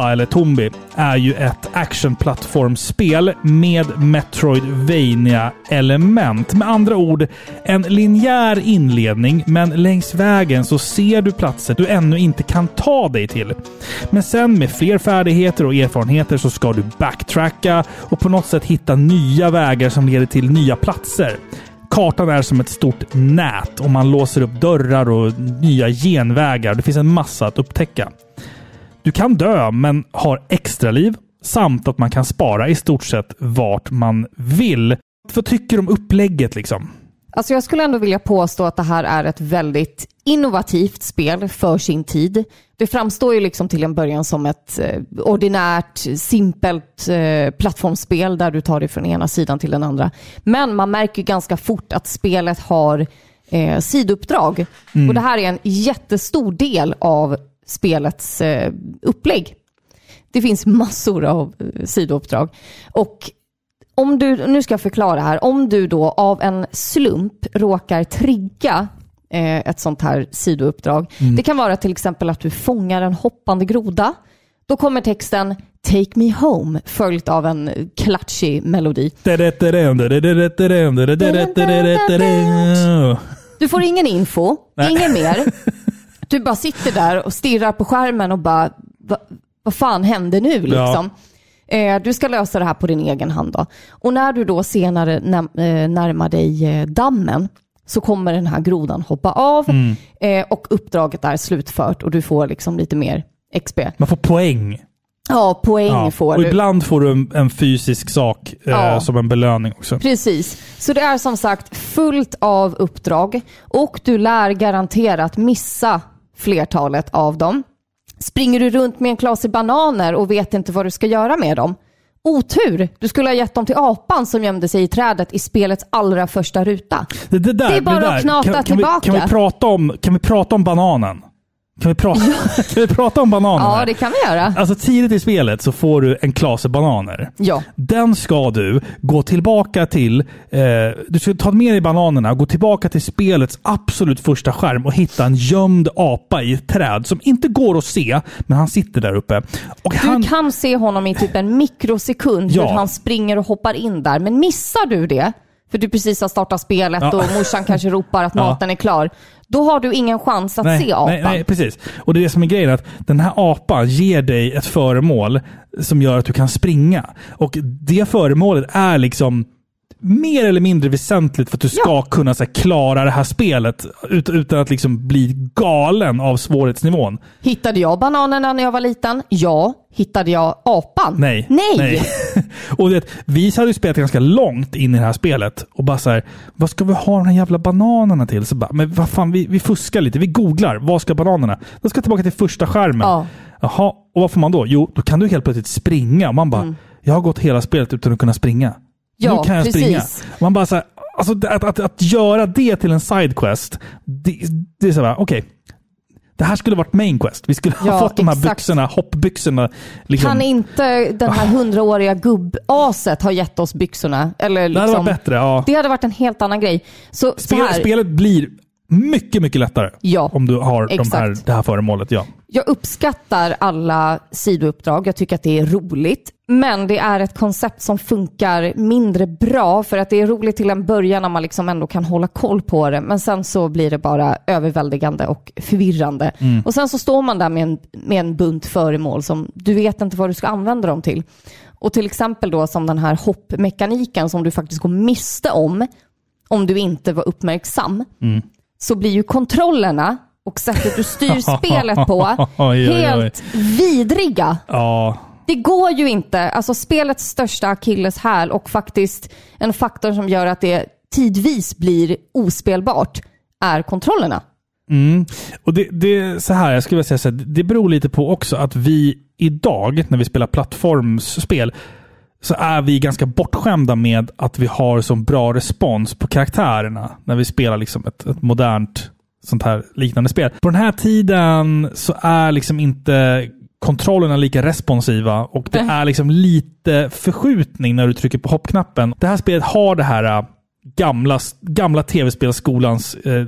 Tomba, eller Tombi, är ju ett actionplattformsspel med metroidvania element Med andra ord, en linjär inledning, men längs vägen så ser du platser du ännu inte kan ta dig till. Men sen med fler färdigheter och erfarenheter så ska du backtracka och på något sätt hitta nya vägar som leder till nya platser. Kartan är som ett stort nät och man låser upp dörrar och nya genvägar. Det finns en massa att upptäcka. Du kan dö, men har extra liv samt att man kan spara i stort sett vart man vill. Vad tycker du om upplägget liksom? Alltså jag skulle ändå vilja påstå att det här är ett väldigt innovativt spel för sin tid. Det framstår ju liksom till en början som ett eh, ordinärt, simpelt eh, plattformsspel där du tar dig från ena sidan till den andra. Men man märker ganska fort att spelet har eh, sidouppdrag. Mm. Och det här är en jättestor del av spelets eh, upplägg. Det finns massor av eh, sidouppdrag. Och om du, nu ska jag förklara här, om du då av en slump råkar trigga eh, ett sånt här sidouppdrag. Mm. Det kan vara till exempel att du fångar en hoppande groda. Då kommer texten Take me home följt av en klatschig melodi. Du får ingen info, Nej. inget mer. Du bara sitter där och stirrar på skärmen och bara, "Va- vad fan händer nu liksom? Eh, Du ska lösa det här på din egen hand då. Och när du då senare eh, närmar dig eh, dammen så kommer den här grodan hoppa av Mm. eh, och uppdraget är slutfört och du får liksom lite mer XP. Man får poäng. Ja, poäng får och du. ibland får du en, en fysisk sak eh, Ja. som en belöning också. Precis. Så det är som sagt fullt av uppdrag och du lär garanterat missa flertalet av dem. Springer du runt med en klase bananer och vet inte vad du ska göra med dem? Otur! Du skulle ha gett dem till apan som gömde sig i trädet i spelets allra första ruta. Det, det, där, Det är bara där. att knata kan, kan tillbaka. Vi, kan, vi prata om, kan vi prata om bananen? Kan vi prata, kan vi prata om bananen? Ja, det kan vi göra. Alltså tidigt i spelet så får du en klase bananer. Ja. Den ska du gå tillbaka till. Eh, du ska ta med dig bananerna och gå tillbaka till spelets absolut första skärm och hitta en gömd apa i ett träd som inte går att se, men han sitter där uppe. Och han, Du kan se honom i typ en mikrosekund Ja. hur han springer och hoppar in där. Men missar du det, för du precis har startat spelet Ja. och morsan kanske ropar att Ja. maten är klar, då har du ingen chans att se apan. Nej, nej, precis. Och det är det som är grejen, att den här apan ger dig ett föremål som gör att du kan springa. Och det föremålet är liksom mer eller mindre väsentligt för att du ska kunna så här, klara det här spelet ut, utan att liksom bli galen av svårighetsnivån. Hittade jag bananerna när jag var liten? Ja. Hittade jag apan? Nej. Nej. och det, vi hade ju spelat ganska långt in i det här spelet och bara så här, vad ska vi ha de här jävla bananerna till? Så bara, men vad fan, vi, vi fuskar lite. Vi googlar, vad ska bananerna? Då ska tillbaka till första skärmen. Ja. Jaha, och vad får man då? Jo, då kan du helt plötsligt springa. Och man bara, jag har gått hela spelet utan att kunna springa. Ja, nu kan jag precis. springa. Man bara så här, alltså det- att, att, att göra det till en sidequest, det, det är så här, okej. Det här skulle varit main quest. Vi skulle ha Ja, fått de här exakt. byxorna, hoppbyxorna. Liksom. Kan inte den här hundraåriga gubbaset ha gett oss byxorna? Eller Det liksom, hade varit bättre, ja. Det hade varit en helt annan grej. Så, så Spel, här, spelet blir mycket, mycket lättare Ja, om du har de här, det här föremålet. Ja. Jag uppskattar alla sidouppdrag. Jag tycker att det är roligt. Men det är ett koncept som funkar mindre bra för att det är roligt till en början när man liksom ändå kan hålla koll på det. Men sen så blir det bara överväldigande och förvirrande. Mm. Och sen så står man där med en, med en bunt föremål som du vet inte vad du ska använda dem till. Och till exempel då som den här hoppmekaniken som du faktiskt går miste om om du inte var uppmärksam Mm. Så blir ju kontrollerna och sättet du styr spelet på helt vidriga. Ja. Det går ju inte. Alltså spelets största akilleshäl och faktiskt en faktor som gör att det tidvis blir ospelbart är kontrollerna. Mm. Och det, det är så här, jag skulle vilja säga så här, det beror lite på också att vi idag, när vi spelar plattformsspel, så är vi ganska bortskämda med att vi har så bra respons på karaktärerna när vi spelar liksom ett, ett modernt sånt här liknande spel. På den här tiden så är liksom inte kontrollerna lika responsiva och det är liksom lite förskjutning när du trycker på hoppknappen. Det här spelet har det här äh, gamla, gamla tv-spelskolans eh,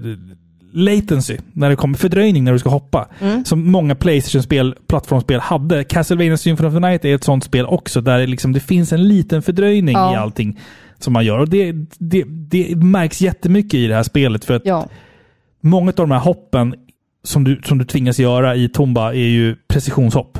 latency, när det kommer fördröjning när du ska hoppa. Mm. Som många Playstation-spel, plattformsspel hade. Castlevania Symphony of the Night är ett sånt spel också, där det, liksom, det finns en liten fördröjning Ja. i allting som man gör. Och det, det, det märks jättemycket i det här spelet, för att Ja. många av de här hoppen som du, som du tvingas göra i Tomba är ju precisionshopp.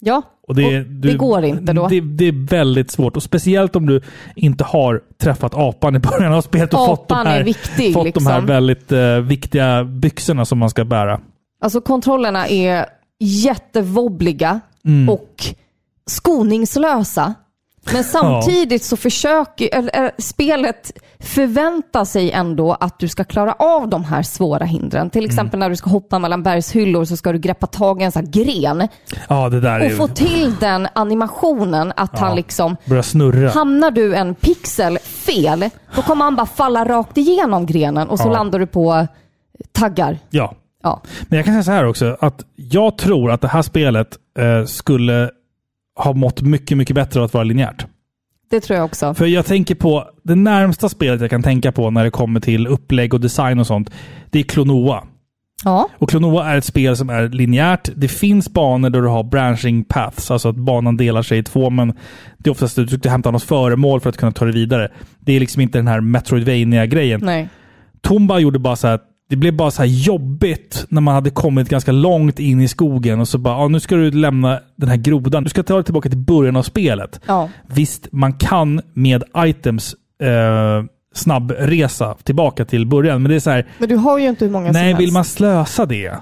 Ja, Och det, Och det går inte då. Det, det är väldigt svårt. Och speciellt om du inte har träffat apan i början av spelet och fått, de Apan här, är viktig, fått de här liksom. väldigt eh, viktiga byxorna som man ska bära. Alltså kontrollerna är jättevobbliga Mm. och skoningslösa. Men samtidigt så försöker eller, eller, spelet förväntar sig ändå att du ska klara av de här svåra hindren. Till exempel när du ska hoppa mellan bergshyllor så ska du greppa tag i en sån gren Ja, det där och är... få till den animationen att Ja. han liksom Börja snurra. Hamnar du en pixel fel, då kommer han bara falla rakt igenom grenen och så Ja. landar du på taggar. Ja. Ja. Men jag kan säga så här också, att jag tror att det här spelet eh, skulle ha mått mycket, mycket bättre av att vara linjärt. Det tror jag också. För jag tänker på, det närmsta spelet jag kan tänka på när det kommer till upplägg och design och sånt, det är Klonoa. Ja. Och Klonoa är ett spel som är linjärt. Det finns banor där du har branching paths, alltså att banan delar sig i två, men det är oftast att du ska hämta något föremål för att kunna ta det vidare. Det är liksom inte den här Metroidvania-grejen. Nej. Tomba gjorde bara så här, det blev bara så här jobbigt när man hade kommit ganska långt in i skogen och så bara, ja, nu ska du lämna den här grodan. Du ska ta dig tillbaka till början av spelet. Ja. Visst, man kan med items eh, snabbresa tillbaka till början, men det är så här, Men du har ju inte hur många som Nej, helst. vill man slösa det?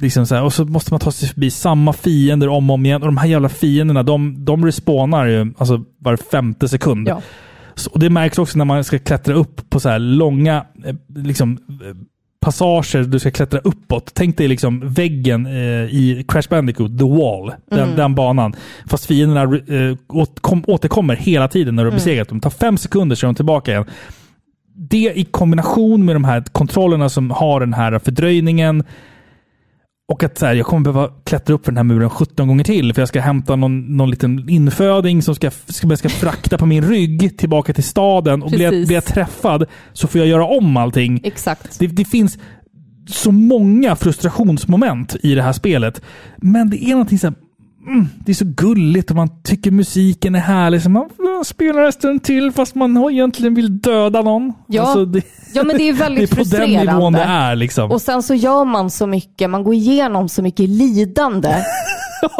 Liksom så här, och så måste man ta sig förbi samma fiender om och om igen. Och de här jävla fienderna, de, de respawnar ju alltså var femte sekund. Ja. Så, och det märks också när man ska klättra upp på så här långa eh, liksom, eh, passager. Du ska klättra uppåt. Tänk dig liksom väggen eh, i Crash Bandicoot, The Wall. Den, Mm. den banan. Fast fienderna eh, åt, kom, återkommer hela tiden när du har Mm. besegrat dem. Det tar fem sekunder så är de tillbaka igen det i kombination med de här kontrollerna som har den här fördröjningen och att så här, jag kommer behöva klättra upp för den här muren 17 gånger till för jag ska hämta någon, någon liten inföding som ska, ska, jag ska frakta på min rygg tillbaka till staden. Och blir jag, blir jag träffad så får jag göra om allting. Exakt. Det, det finns så många frustrationsmoment i det här spelet. Men det är någonting så här, mm, det är så gulligt och man tycker musiken är härlig. Så man spelar en stund till fast man egentligen vill döda någon. Ja. Alltså, det, Ja, men det är väldigt det är på den nivån det är. Liksom. Och sen så gör man så mycket, man går igenom så mycket lidande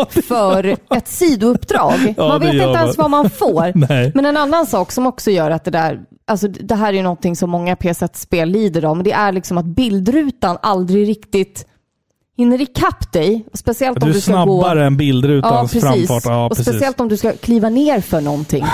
för ett sidouppdrag. Ja, man vet inte ens vad man får. Men en annan sak som också gör att det där, alltså det här är ju någonting som många PS1-spel lider av, men det är liksom att bildrutan aldrig riktigt hinner ikapp dig. Speciellt om du du ska gå... snabbare än bildrutans ja, framfart. Ja, och precis. speciellt om du ska kliva ner för någonting.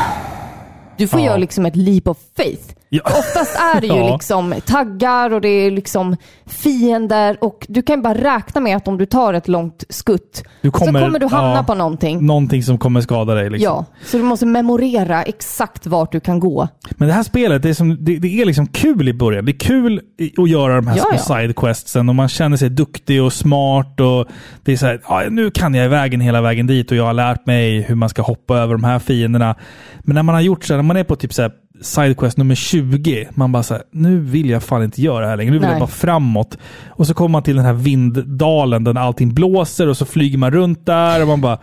Du får Ja. göra liksom ett leap of faith. Ja. Oftast är det ju Ja. liksom taggar och det är liksom fiender och du kan bara räkna med att om du tar ett långt skutt kommer- så kommer du hamna ja. på någonting. Någonting som kommer skada dig. Liksom. Ja, så du måste memorera exakt vart du kan gå. Men det här spelet, det är, som, det, det är liksom kul i början. Det är kul att göra de här Ja, sidequestsen och man känner sig duktig och smart. och Det är så här, nu kan jag vägen hela vägen dit och jag har lärt mig hur man ska hoppa över de här fienderna. Men när man har gjort så här, när man är på typ så här sidequest nummer 20, man bara så här, nu vill jag fan inte göra det här längre. Nu vill Nej. jag bara framåt. Och så kommer man till den här vinddalen där allting blåser och så flyger man runt där och man bara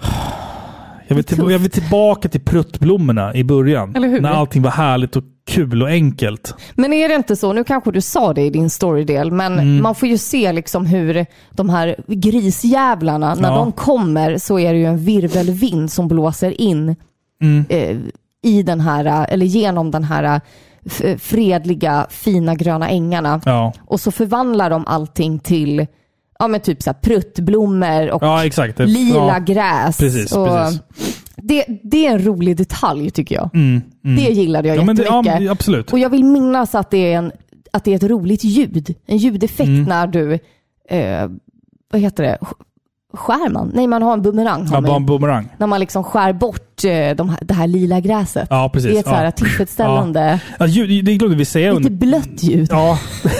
jag vill, till, jag vill tillbaka till pruttblommorna i början. När allting var härligt och kul och enkelt. Men är det inte så, nu kanske du sa det i din storydel, men Mm. man får ju se liksom hur de här grisjävlarna, när Ja. de kommer så är det ju en virvelvind som blåser in Mm. eh, i den här, eller genom den här fredliga, fina gröna ängarna. Ja, Och så förvandlar de allting till ja, men typ så här pruttblommor och ja. Det- lila ja. gräs. Precis, och precis. Det, det är en rolig detalj tycker jag. Mm, mm. Det gillade jag ja, det, jättemycket. ja, absolut. Och jag vill minnas att det är, en, att det är ett roligt ljud. En ljudeffekt Mm. när du, eh, vad heter det, skär man? Nej, man har en bumerang. Har Ja, man bara ju. en boomerang. när man liksom skär bort eh, de här, det här lila gräset. Ja, precis. Det är ett så här ja. tillfredsställande, Ja, ljud, det glömde vi säga. lite blött ljud. Ja,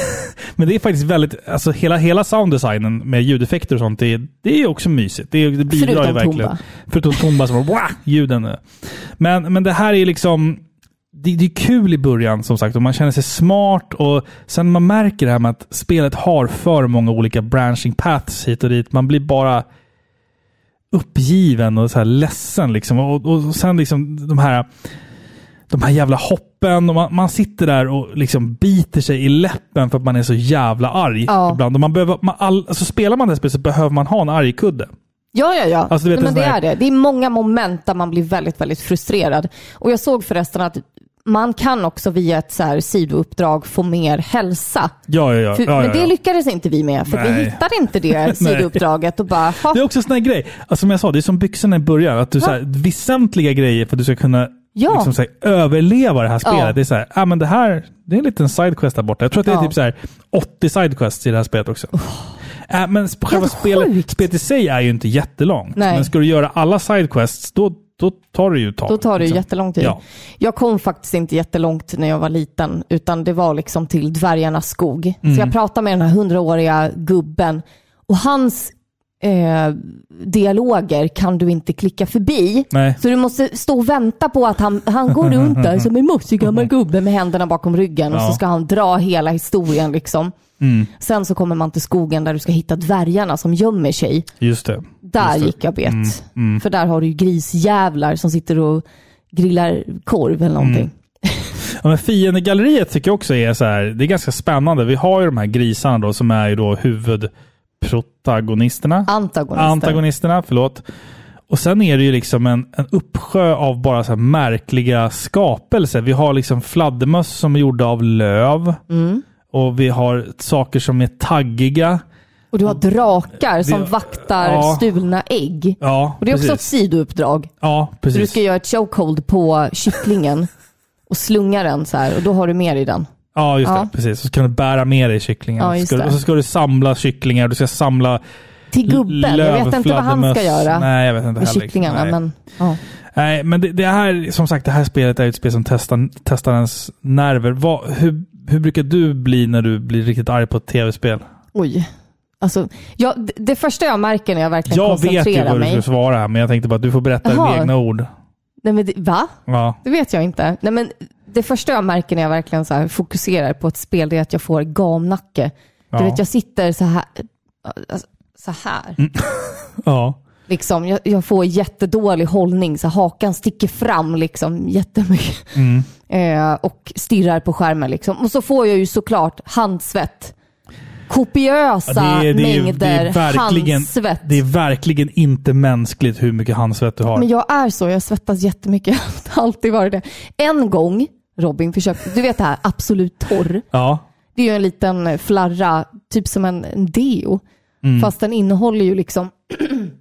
men det är faktiskt väldigt, alltså hela, hela sounddesignen med ljudeffekter och sånt, det är, det är också mysigt. Det, det bidrar ju Förutom verkligen. Tomba. Förutom Tomba som wow, ljuden. Men, men det här är liksom, det, det är kul i början som sagt och man känner sig smart och sen man märker det här med att spelet har för många olika branching paths hit och dit. Man blir bara uppgiven och så här ledsen liksom. Och, och sen liksom de här de här jävla hoppen och man, man sitter där och liksom biter sig i läppen för att man är så jävla arg Ja. ibland. Och man behöver, man, all, alltså spelar man det här spelet så behöver man ha en argkudde. Ja, ja, ja. Alltså, vet, Nej, men det är det. Det är många moment där man blir väldigt, väldigt frustrerad. Och jag såg förresten att man kan också via ett så här sidouppdrag få mer hälsa. Ja, ja, ja. För, ja, men ja, det ja. lyckades inte vi med, för vi Nej. hittade inte det sidouppdraget och bara, "Ha, Det är också en sån här grej. Alltså, som jag sa, det är som byxorna i början. Att du, så här, väsentliga grejer för att du ska kunna Ja. liksom, så här, överleva det här spelet. Ja. Det är så här, ah, men det här det är en liten sidequest där borta. Jag tror att det är Ja. typ så här 80 sidequests i det här spelet också. Äh, men själva spelet, spelet i sig är ju inte jättelångt. Nej. Men ska du göra alla sidequests, då, då tar det ju tag. Då tar det ju liksom. jättelång tid. Ja. Jag kom faktiskt inte jättelångt när jag var liten, utan det var liksom till dvärgarnas skog. Mm. Så jag pratade med den här hundraåriga gubben och hans eh, dialoger kan du inte klicka förbi. Nej. Så du måste stå och vänta på att han, han går runt där som en mossig gammal gubbe med händerna bakom ryggen och Ja. så ska han dra hela historien liksom. Mm. Sen så kommer man till skogen där du ska hitta dvärgarna som gömmer sig. Just det. Där Just det. gick jag bet. Mm, mm. För där har du ju grisjävlar som sitter och grillar korv eller någonting. Ja, men fiendegalleriet tycker jag också är så här, det är ganska spännande. Vi har ju de här grisarna då som är ju då huvudprotagonisterna. Antagonister. Antagonisterna, förlåt. Och sen är det ju liksom en, en uppsjö av bara så märkliga skapelser. Vi har liksom fladdermöss som är gjorda av löv. Mm. Och vi har saker som är taggiga. Och du har drakar som vaktar Ja. stulna ägg. Ja, Och det är också ett precis. sidouppdrag. Ja, Så du precis. ska göra ett chokehold på kycklingen och slunga den så här och då har du med dig den. Ja, just Ja. det. Precis. Så ska du bära med dig kycklingen. Ja, ska. Och så ska du samla kycklingar. Du ska samla Till gubben. Jag vet inte vad han ska göra Nej, jag vet inte med heller. kycklingarna. Nej. Men, ja. Nej, men det, det här, som sagt, det här spelet är ett spel som testar, testar ens nerver. Vad, hur, hur brukar du bli när du blir riktigt arg på ett tv-spel? Oj. Alltså, ja, det, första jag märker när jag verkligen Jag vet ju koncentrerar vad du mig. ska svara här, men jag tänkte bara att du får berätta Jaha. dina egna ord. Nej, men det, va? Ja. Det vet jag inte. Nej, men det första jag märker när jag verkligen så fokuserar på ett spel det är att jag får gamnacke. Ja. Du vet, jag sitter så här. alltså, Så här. Ja. Liksom, jag, jag får jättedålig hållning, så hakan sticker fram liksom, jättemycket. Mm. Eh, och stirrar på skärmen. Liksom. Och så får jag ju såklart handsvett. Kopiösa Ja, det är- det är- mängder det handsvett. Det är verkligen inte mänskligt hur mycket handsvett du har. Men jag är så, jag svettas jättemycket. Jag har alltid varit det. En gång, Robin försökte, du vet det här Absolut torr. Ja. Det är ju en liten flarra, typ som en, en deo. Mm. Fast den innehåller ju liksom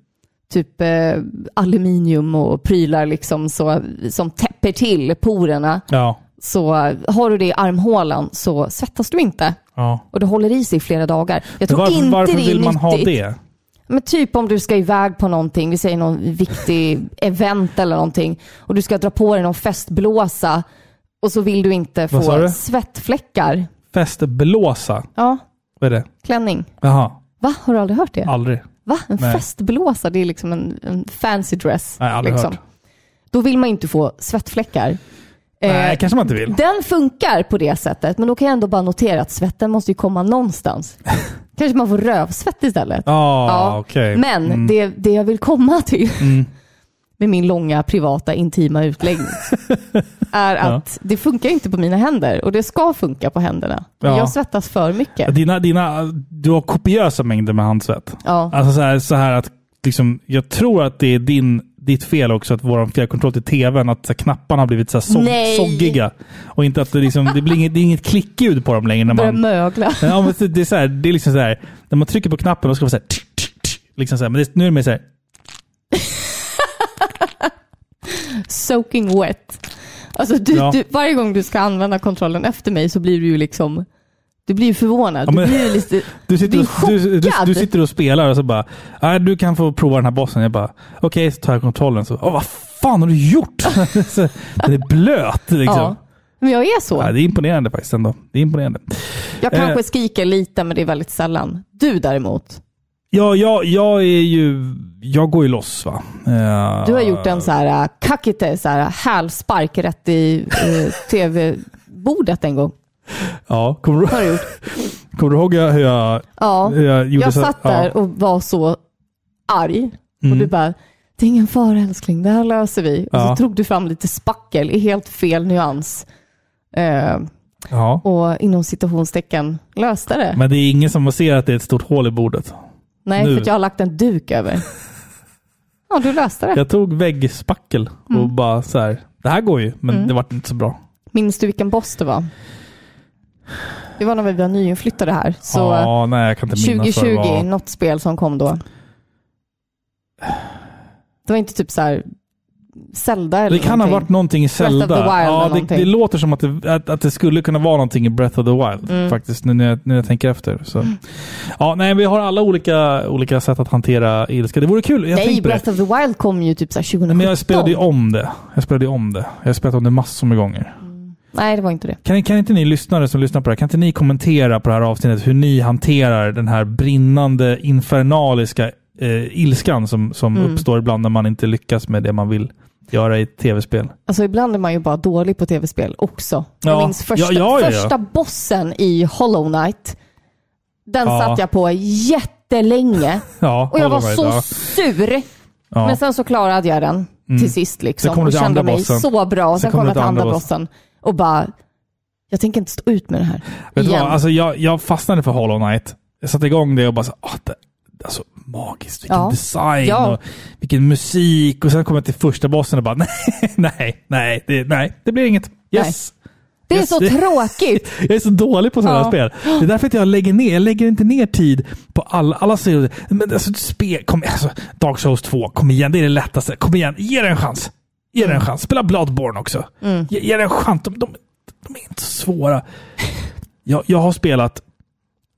typ eh, aluminium och prylar liksom så, som täpper till porerna. Ja. Så har du det i armhålan så svettas du inte. ja. Och det håller i sig i flera dagar. Jag tror varför inte varför det är vill man ha nyttigt. det? Men typ om du ska iväg på någonting, vi säger någon viktig event eller någonting och du ska dra på dig någon festblåsa och så vill du inte få svettfläckar. Festblåsa? Ja, Vad är det? klänning. Jaha. Va? Har du aldrig hört det? Aldrig. Va? En Nej. festblåsa? Det är liksom en, en fancy dress. Nej, aldrig liksom. hört. Då vill man inte få svettfläckar. Nej, Eh, kanske man inte vill. Den funkar på det sättet, men då kan jag ändå bara notera att svetten måste ju komma någonstans. Kanske man får rövsvett istället. Ah, okej. Men Mm. det, det jag vill komma till Mm. Med min långa, privata, intima utläggning är Ja. att det funkar inte på mina händer och det ska funka på händerna. Ja. Jag svettas för mycket. Dina, dina, du har kopiösa mängder med handsvett. Ja. Alltså så här, så här att liksom, jag tror att det är din, ditt fel också att vår fjärrkontroll till tvn, att så knapparna har blivit så här sog, Nej. soggiga. Och inte att det, liksom, det blir inget, det är inget klickljud på dem längre. När man, mögla. ja, men det, är så här, det är liksom så här, när man trycker på knappen då ska vara så här, tsk, tsk, tsk, liksom så här, men det, nu är det mer så här, Soaking wet. Alltså du, Ja. du, varje gång du ska använda kontrollen efter mig så blir du ju liksom du blir förvånad. Ja, men- du blir lite, Du sitter, och, du, du, du sitter och spelar och så bara, "Nej, du kan få prova den här bossen. Jag bara, okej, så tar jag kontrollen. Så, Åh, vad fan har du gjort? Den är blöt liksom. Ja, men jag är så. Ja, det är imponerande faktiskt ändå. Det är imponerande. Jag Eh, kanske skriker lite men det är väldigt sällan. Du däremot, Ja, jag, jag är ju... Jag går ju loss va. Eh, Du har gjort en så här uh, kakite, så här hälspark rätt i uh, tv-bordet en gång. Ja, kommer Har du, du gjort? kommer du ihåg hur jag, Ja, hur jag gjorde jag så? satt där Ja. och var så arg. Och Mm. du bara, det är ingen fara älskling, det här löser vi. Och Ja. så tog du fram lite spackel i helt fel nyans. Eh, Ja. och inom citationstecken löste det. Men det är ingen som ser att det är ett stort hål i bordet. Nej, nu. för jag har lagt en duk över. Ja, du löste det. Jag tog väggspackel och Mm. bara så här. Det här går ju, men Mm. det vart inte så bra. Minns du vilken boss det var? Det var när vi var nyinflyttade här. Så ja, nej, jag kan inte minnas vad 2020, det var. något spel som kom då. Det var inte typ så här Zelda eller Det kan ha någonting. varit någonting i Zelda. Breath of the Wild ja, det, det låter som att det, att, att det skulle kunna vara någonting i Breath of the Wild. Mm. Faktiskt, nu när jag, när jag tänker efter. Så. Ja, nej, vi har alla olika, olika sätt att hantera ilska. Det vore kul. Jag Nej, på det. Breath of the Wild kom ju typ så här 2017. Men jag spelade ju om det. Jag spelade om det. Jag har spelat om det massor med gånger. Nej, det var inte det. Kan, kan inte ni lyssnare som lyssnar på det här, kan inte ni kommentera på det här avsnittet hur ni hanterar den här brinnande, infernaliska eh, ilskan som, som Mm. uppstår ibland när man inte lyckas med det man vill göra i tv-spel? Alltså ibland är man ju bara dålig på tv-spel också. Ja. Jag minns första, Ja, ja, första bossen i Hollow Knight. Den Ja. satt jag på jättelänge. Ja, Och jag var Hollow så sur. Men sen så klarade jag den Mm. till sist liksom. kom Och kände andra mig bossen. så bra. Sen Sen, kom jag till andra bossen. Och bara, jag tänker inte stå ut med det här. Vet du igen. vad? Alltså, jag, jag fastnade för Hollow Knight. Jag satte igång det och bara så, ah, det, alltså magiskt. Vilken Ja. design Ja. och vilken musik. Och sen kom jag till första bossen och bara, nej, nej, nej, det, nej, det blir inget. Yes. det är Yes, så tråkigt. Jag är så dålig på sådana Ja. spel. Det är därför att jag lägger ner. Jag lägger inte ner tid på alla. Alla säger det. Men alltså, spel, kom, alltså, Dark Souls 2, kom igen. Det är det lättaste. Kom igen, ge det en chans. Ge det en chans. Spela Bloodborne också. Mm. Ge, ge det en chans. De, de, de är inte så svåra. Jag, jag har spelat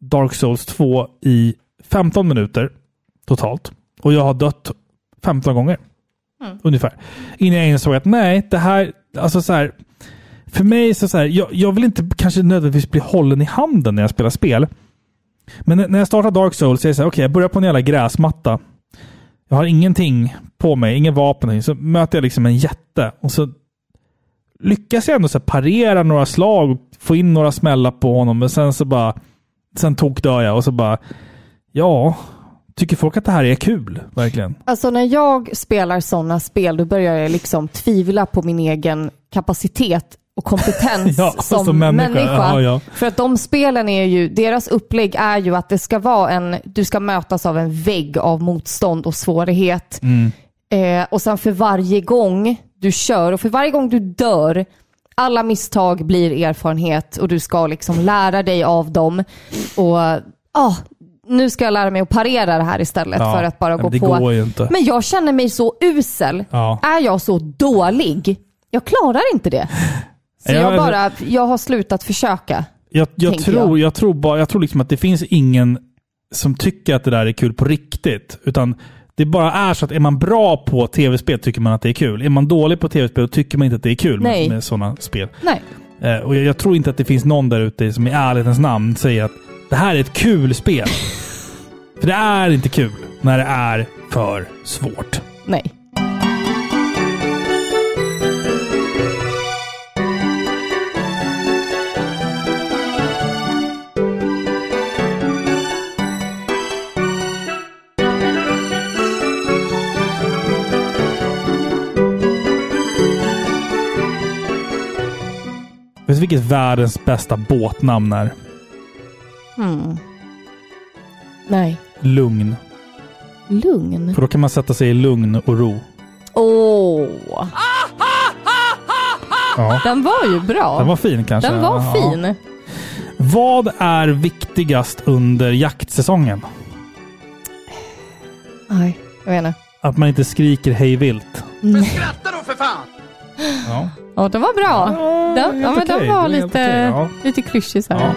Dark Souls 2 i 15 minuter totalt. Och jag har dött 15 gånger. Mm. Ungefär. Innan jag insåg att nej, det här... Alltså så här för mig så, så här, jag, jag vill inte kanske nödvändigtvis bli hållen i handen när jag spelar spel. Men när- jag startar Dark Souls så är det så här, okej, jag börjar på en jävla gräsmatta. Jag har ingenting på mig, ingen vapen. Så möter jag liksom en jätte och så lyckas jag ändå så parera några slag få in några smällar på honom. Men sen så bara... Sen tokdör jag och så bara... Ja, tycker folk att det här är kul? Verkligen. Alltså när jag spelar sådana spel, då börjar jag liksom tvivla på min egen kapacitet och kompetens Ja, som, som människa. människa. Ja, ja. För att de spelen är ju, deras upplägg är ju att det ska vara en, du ska mötas av en vägg av motstånd och svårighet. Mm. Eh, och sen för varje gång du kör och för varje gång du dör, alla misstag blir erfarenhet och du ska liksom lära dig av dem. Och ah, nu ska jag lära mig att parera det här istället Ja, för att bara gå det på. går ju inte. Men jag känner mig så usel. Ja. Är jag så dålig? Jag klarar inte det. Så Ja, jag, alltså- bara, jag har slutat försöka. Jag, jag, tror, jag. jag. tror bara, jag tror liksom att det finns ingen som tycker att det där är kul på riktigt. Utan det bara är så att är man bra på tv-spel tycker man att det är kul. Är man dålig på tv-spel tycker man inte att det är kul Nej. med, med sådana spel. Nej. Eh, och jag, jag tror inte att det finns någon där ute som i ärlighetens namn säger att det här är ett kul spel. för det är inte kul när det är för svårt. Nej. Vet du vilket världens bästa båtnamn är? Hmm. Nej. Lugn. Lugn. För då kan man sätta sig i lugn och ro. Åh. Ja. Den var ju bra. Den var fin kanske. Den var Ja. fin. Vad är viktigast under jaktsäsongen? Nej, jag vet inte. Att man inte skriker hej vilt. Nej. Skratta då för fan! Ja. Ja, den var bra. den, ja, men den var Den helt lite, ja. lite klyschig så här.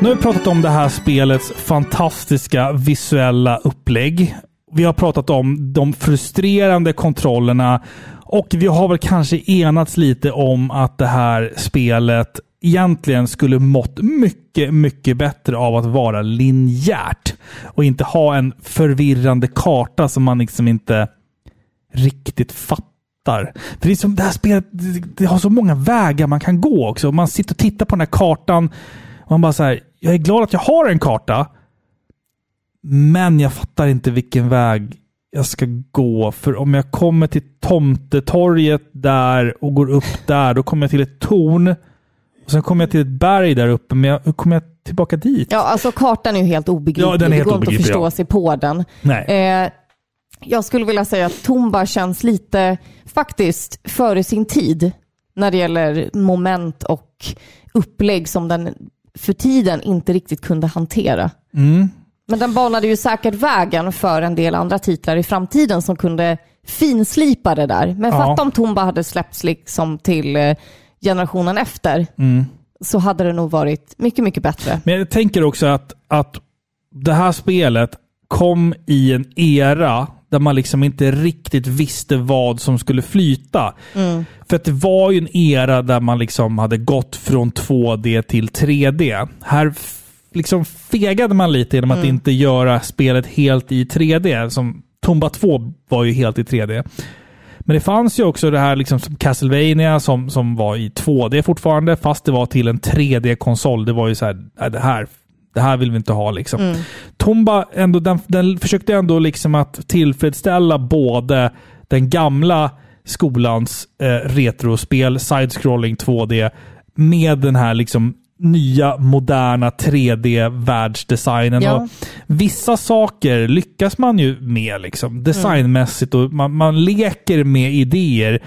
Nu har vi pratat om det här spelets fantastiska visuella upplägg. Vi har pratat om de frustrerande kontrollerna och vi har väl kanske enats lite om att det här spelet egentligen skulle mått mycket, mycket bättre av att vara linjärt och inte ha en förvirrande karta som man liksom inte riktigt fattar. För det, är som, det här spelet det, det har så många vägar man kan gå också. Man sitter och tittar på den här kartan och man bara så här, jag är glad att jag har en karta, men jag fattar inte vilken väg jag ska gå. För om jag kommer till Tomtetorget där och går upp där, då kommer jag till ett torn. Och Sen kommer jag till ett berg där uppe, men jag, hur kommer jag tillbaka dit? Ja, alltså kartan är ju helt obegriplig. Ja, den är helt det går inte att förstå ja. sig på den. Nej. Eh, jag skulle vilja säga att Tomba känns lite, faktiskt, före sin tid när det gäller moment och upplägg som den för tiden inte riktigt kunde hantera. Mm. Men den banade ju säkert vägen för en del andra titlar i framtiden som kunde finslipa det där. Men Ja. fatta om Tomba hade släppts liksom till eh, generationen efter Mm. så hade det nog varit mycket, mycket bättre. Men jag tänker också att, att det här spelet kom i en era där man liksom inte riktigt visste vad som skulle flyta. Mm. För det var ju en era där man liksom hade gått från 2D till 3D. Här liksom fegade man lite genom att Mm. inte göra spelet helt i 3D. Som Tomba 2 var ju helt i 3D. Men det fanns ju också det här liksom som Castlevania som, som var i 2D fortfarande, fast det var till en 3D-konsol. Det var ju så här, nej, det här, det här vill vi inte ha liksom. Mm. Tomba ändå, den, den försökte ändå liksom att tillfredsställa både den gamla skolans eh, retrospel, side-scrolling 2D, med den här liksom nya moderna 3D-världsdesignen. Ja. Och vissa saker lyckas man ju med liksom, designmässigt och man, man leker med idéer.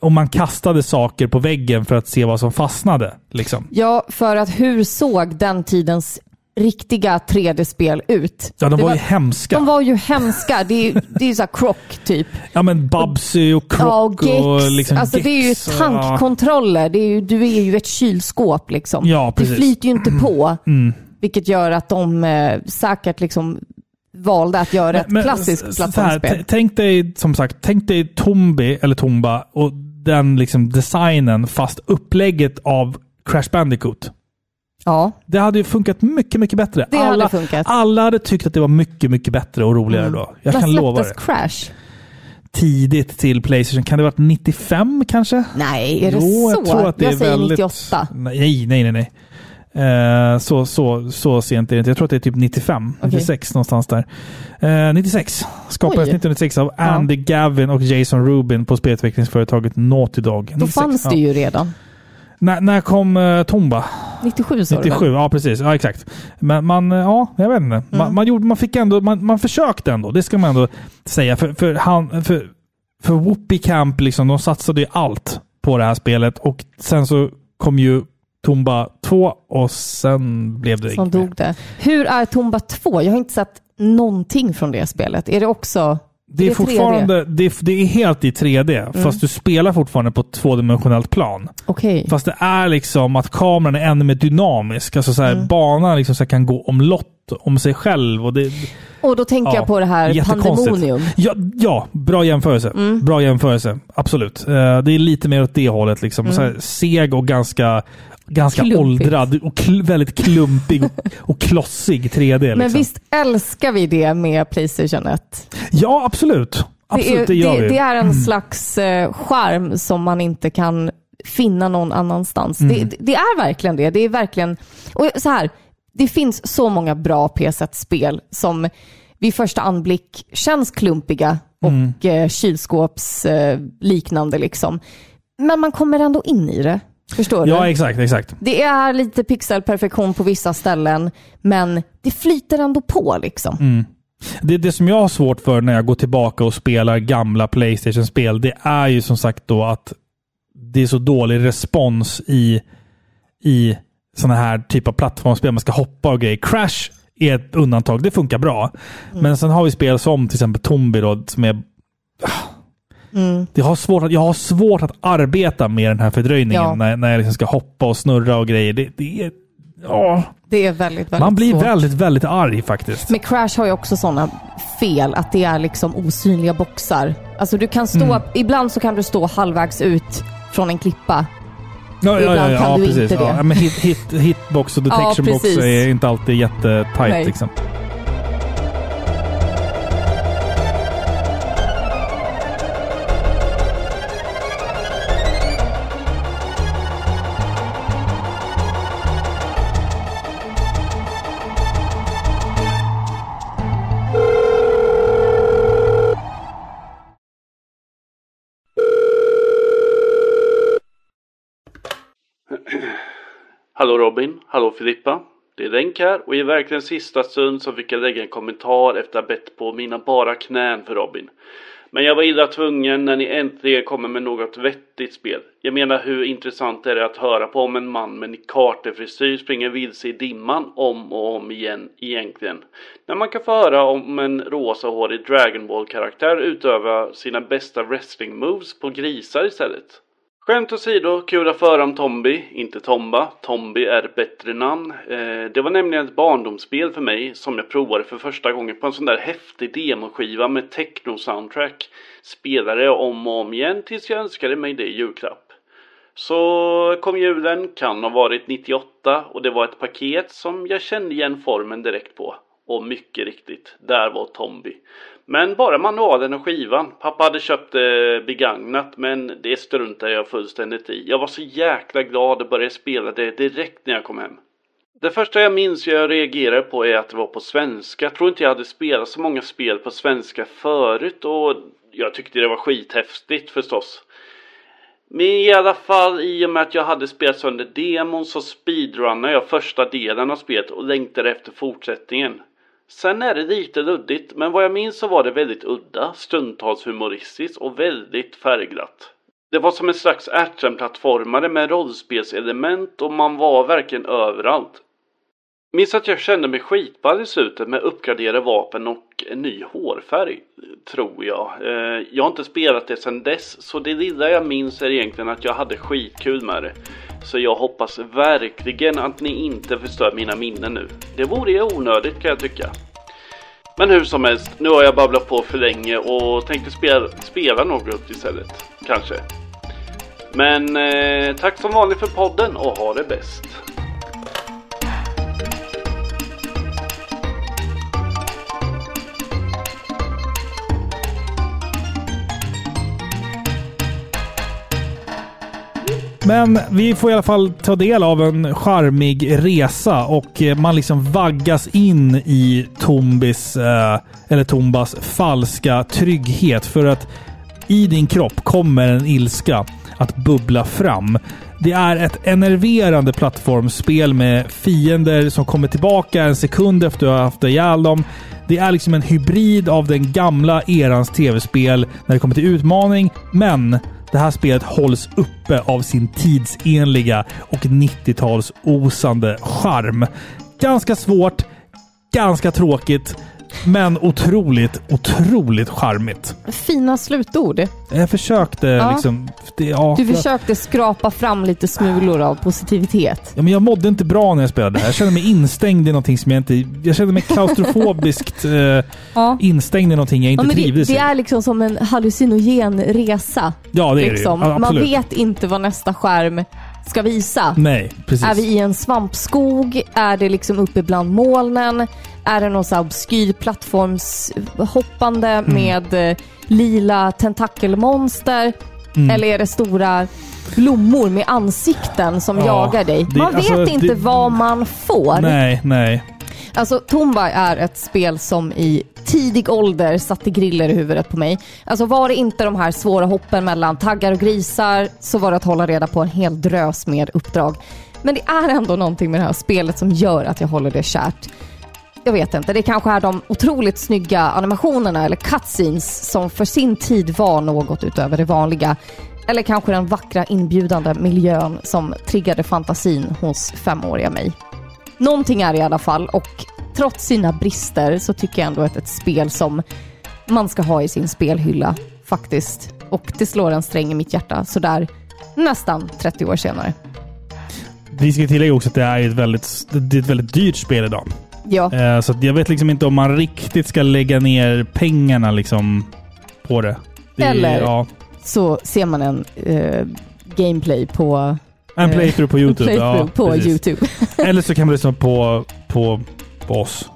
Och man kastade saker på väggen för att se vad som fastnade. Liksom. Ja, för att hur såg den tidens riktiga 3D-spel ut? Ja, de Det var ju hemska. De var ju hemska. Det är ju det är ju så här croc typ. Ja men Babsy och Croc Ja, och Gex. och liksom alltså det är ju Gex tankkontroller. Det är ju, du är ju ett kylskåp liksom. Ja, det precis. flyter ju inte på. Mm. Vilket gör att de eh, säkert liksom valde att göra ett klassiskt plattformsspel. Tänk dig, som sagt, tänk dig Tombi, eller Tomba, och den liksom designen, fast upplägget av Crash Bandicoot. Ja, Det hade ju funkat mycket, mycket bättre. Det hade alla, funkat. alla hade tyckt att det var mycket, mycket bättre och roligare då. Jag När kan lova det. Crash? Tidigt till Playstation. Kan det ha varit 95 kanske? Nej, är det jo, så? jag tror att det jag är säger väldigt... 98. Nej, nej, nej. nej. Eh, så, så, så sent är det inte. Jag tror att det är typ 95, Okej. 96 någonstans där. Eh, 96. Skapades Oj. 1996 av Andy Gavin och Jason Rubin på spelutvecklingsföretaget Naughty Dog. Då fanns det ju redan. När, när kom uh, Tomba? 97 sa du 97, väl? ja precis. Ja, exakt. Men man, eh, ja, jag vet inte. Man, Mm. man, gjorde, man fick ändå, man, man försökte ändå. Det ska man ändå säga. För, för, han, för, för Whoopi Camp, liksom, de satsade ju allt på det här spelet. Och sen så kom ju Tomba 2 och sen blev det Som inget mer. dog det. Hur är Tomba 2? Jag har inte sett någonting från det spelet. Är det också... Det är, det 3D? fortfarande, det är, det är helt i 3D, Mm. fast du spelar fortfarande på ett tvådimensionellt plan. Okej. Fast det är liksom att kameran är ännu mer dynamisk. Alltså så här, Mm. banan liksom så kan gå omlott om sig själv. Och det, Och då tänker Ja, jag på det här. Pandemonium. Ja, ja, bra jämförelse. Mm. Bra jämförelse. Absolut. Eh, det är lite mer åt det hållet. Liksom. Mm. Så här, seg och ganska, ganska Klumpigt. åldrad och kl- väldigt klumpig och, och klossig 3D. Liksom. Men visst älskar vi det med Playstation 1? Ja, absolut. Absolut, det, är, gör det, vi. det är en slags eh, charm som man inte kan finna någon annanstans. Mm. Det, det är verkligen det. Det är verkligen... Och så här, det finns så många bra PS1-spel som vid första anblick känns klumpiga och Mm. eh, kylskåpsliknande eh, liksom. Men man kommer ändå in i det. Förstår du? Ja, exakt, exakt. Det är lite pixelperfektion på vissa ställen, men det flyter ändå på liksom. Mm. Det, det som jag har svårt för när jag går tillbaka och spelar gamla Playstation-spel, det är ju som sagt då att det är så dålig respons i, i sådana här typ av plattformsspel. Man ska hoppa och grejer. Crash är ett undantag. Det funkar bra. Men sen har vi spel som till exempel Tombi då, som är... Mm. Det har svårt att, jag har svårt att arbeta med den här fördröjningen Ja. när, när jag liksom ska hoppa och snurra och grejer. Det, det, är, Ja, Det är väldigt, väldigt man blir svårt. väldigt, väldigt arg faktiskt. Men Crash har ju också sådana fel, att det är liksom osynliga boxar. Alltså du kan stå, Mm. ibland så kan du stå halvvägs ut från en klippa. Ja, ja, ja, ja, kan ja du precis. inte det. Ja, men hit, hit, hitbox och detection box är inte alltid jättetajt liksom. Hallå Robin, hallå Filippa. Det är Renk här och i verkligen sista stund så fick jag lägga en kommentar efter att ha bett på mina bara knän för Robin. Men jag var illa tvungen när ni äntligen kommer med något vettigt spel. Jag menar hur intressant är det att höra på om en man med Nick Carter-frisyr springer vilse i dimman om och om igen egentligen. När man kan få höra om en rosahårig Dragon Ball-karaktär utöva sina bästa wrestling moves på grisar istället. Skämt åsido, kul att föra om Tombi, inte Tomba. Tombi är ett bättre namn. Eh, det var nämligen ett barndomsspel för mig som jag provade för första gången på en sån där häftig demoskiva med techno-soundtrack. Spelade jag om och om igen tills jag önskade mig det i julklapp. Så kom julen, kan ha varit 98 och det var ett paket som jag kände igen formen direkt på. Och mycket riktigt, där var Tombi. Men bara manualen och skivan. Pappa hade köpt det begagnat men det struntade jag fullständigt i. Jag var så jäkla glad och började spela det direkt när jag kom hem. Det första jag minns jag reagerade på är att det var på svenska. Jag tror inte jag hade spelat så många spel på svenska förut och jag tyckte det var skithäftigt förstås. Men i alla fall i och med att jag hade spelat sönder demon så speedrunnade jag första delen av spelet och längtade efter fortsättningen. Sen är det lite luddigt men vad jag minns så var det väldigt udda, stundtals humoristiskt och väldigt färgglatt. Det var som en slags actionplattformare med rollspelselement och man var verkligen överallt. Minns att jag kände mig skitball i slutet med uppgraderade vapen och en ny hårfärg, tror jag. Eh, jag har inte spelat det sedan dess, så det lilla jag minns är egentligen att jag hade skitkul med det. Så jag hoppas verkligen att ni inte förstör mina minnen nu. Det vore ju onödigt kan jag tycka. Men hur som helst, nu har jag babblat på för länge och tänkte spela, spela något istället. Kanske. Men eh, tack som vanligt för podden och ha det bäst. Men vi får i alla fall ta del av en charmig resa och eh, man liksom vaggas in i Tombis, eh, eller Tombas falska trygghet. För att i din kropp kommer en ilska att bubbla fram. Det är ett enerverande plattformsspel med fiender som kommer tillbaka en sekund efter att du har haft ihjäl dem. Det är liksom en hybrid av den gamla erans tv-spel när det kommer till utmaning, men det här spelet hålls uppe av sin tidsenliga och 90-tals osande charm. Ganska svårt, ganska tråkigt, men otroligt, otroligt charmigt. Fina slutord. Jag försökte Ja. liksom... Det, ja, Du för- försökte skrapa fram lite smulor av positivitet. Ja, men jag mådde inte bra när jag spelade det här. Jag kände mig instängd i någonting som jag inte... Jag kände mig klaustrofobiskt eh, Ja. instängd i någonting jag inte Ja, det, trivdes det i. är liksom som en hallucinogen resa. Ja, det är det ju. liksom. Ja, Man absolut. vet inte vad nästa skärm ska visa. Nej, precis. Är vi i en svampskog? Är det liksom uppe bland molnen? Är det någon så här obskyr plattformshoppande Mm. med eh, lila tentakelmonster? Mm. Eller är det stora blommor med ansikten som Ja, jagar dig? det- Man vet alltså, inte det- vad man får. Nej, nej. Alltså Tomba är ett spel som i tidig ålder satte griller i huvudet på mig. Alltså var det inte de här svåra hoppen mellan taggar och grisar så var det att hålla reda på en hel drös med uppdrag. Men det är ändå någonting med det här spelet som gör att jag håller det kärt. Jag vet inte, det kanske är de otroligt snygga animationerna eller cutscenes som för sin tid var något utöver det vanliga. Eller kanske den vackra inbjudande miljön som triggade fantasin hos femåriga mig. Någonting är det i alla fall och trots sina brister så tycker jag ändå att ett spel som man ska ha i sin spelhylla faktiskt. Och det slår en sträng i mitt hjärta sådär nästan 30 år senare. Vi ska tillägga också att det är ett väldigt, det är ett väldigt dyrt spel idag. Ja. Eh, Så jag vet liksom inte om man riktigt ska lägga ner pengarna liksom på det. det Eller- Ja. Så ser man en eh, gameplay på... En eh, playthrough på YouTube. playthrough ja, på precis. YouTube. Eller så kan man lyssna på, på, på oss.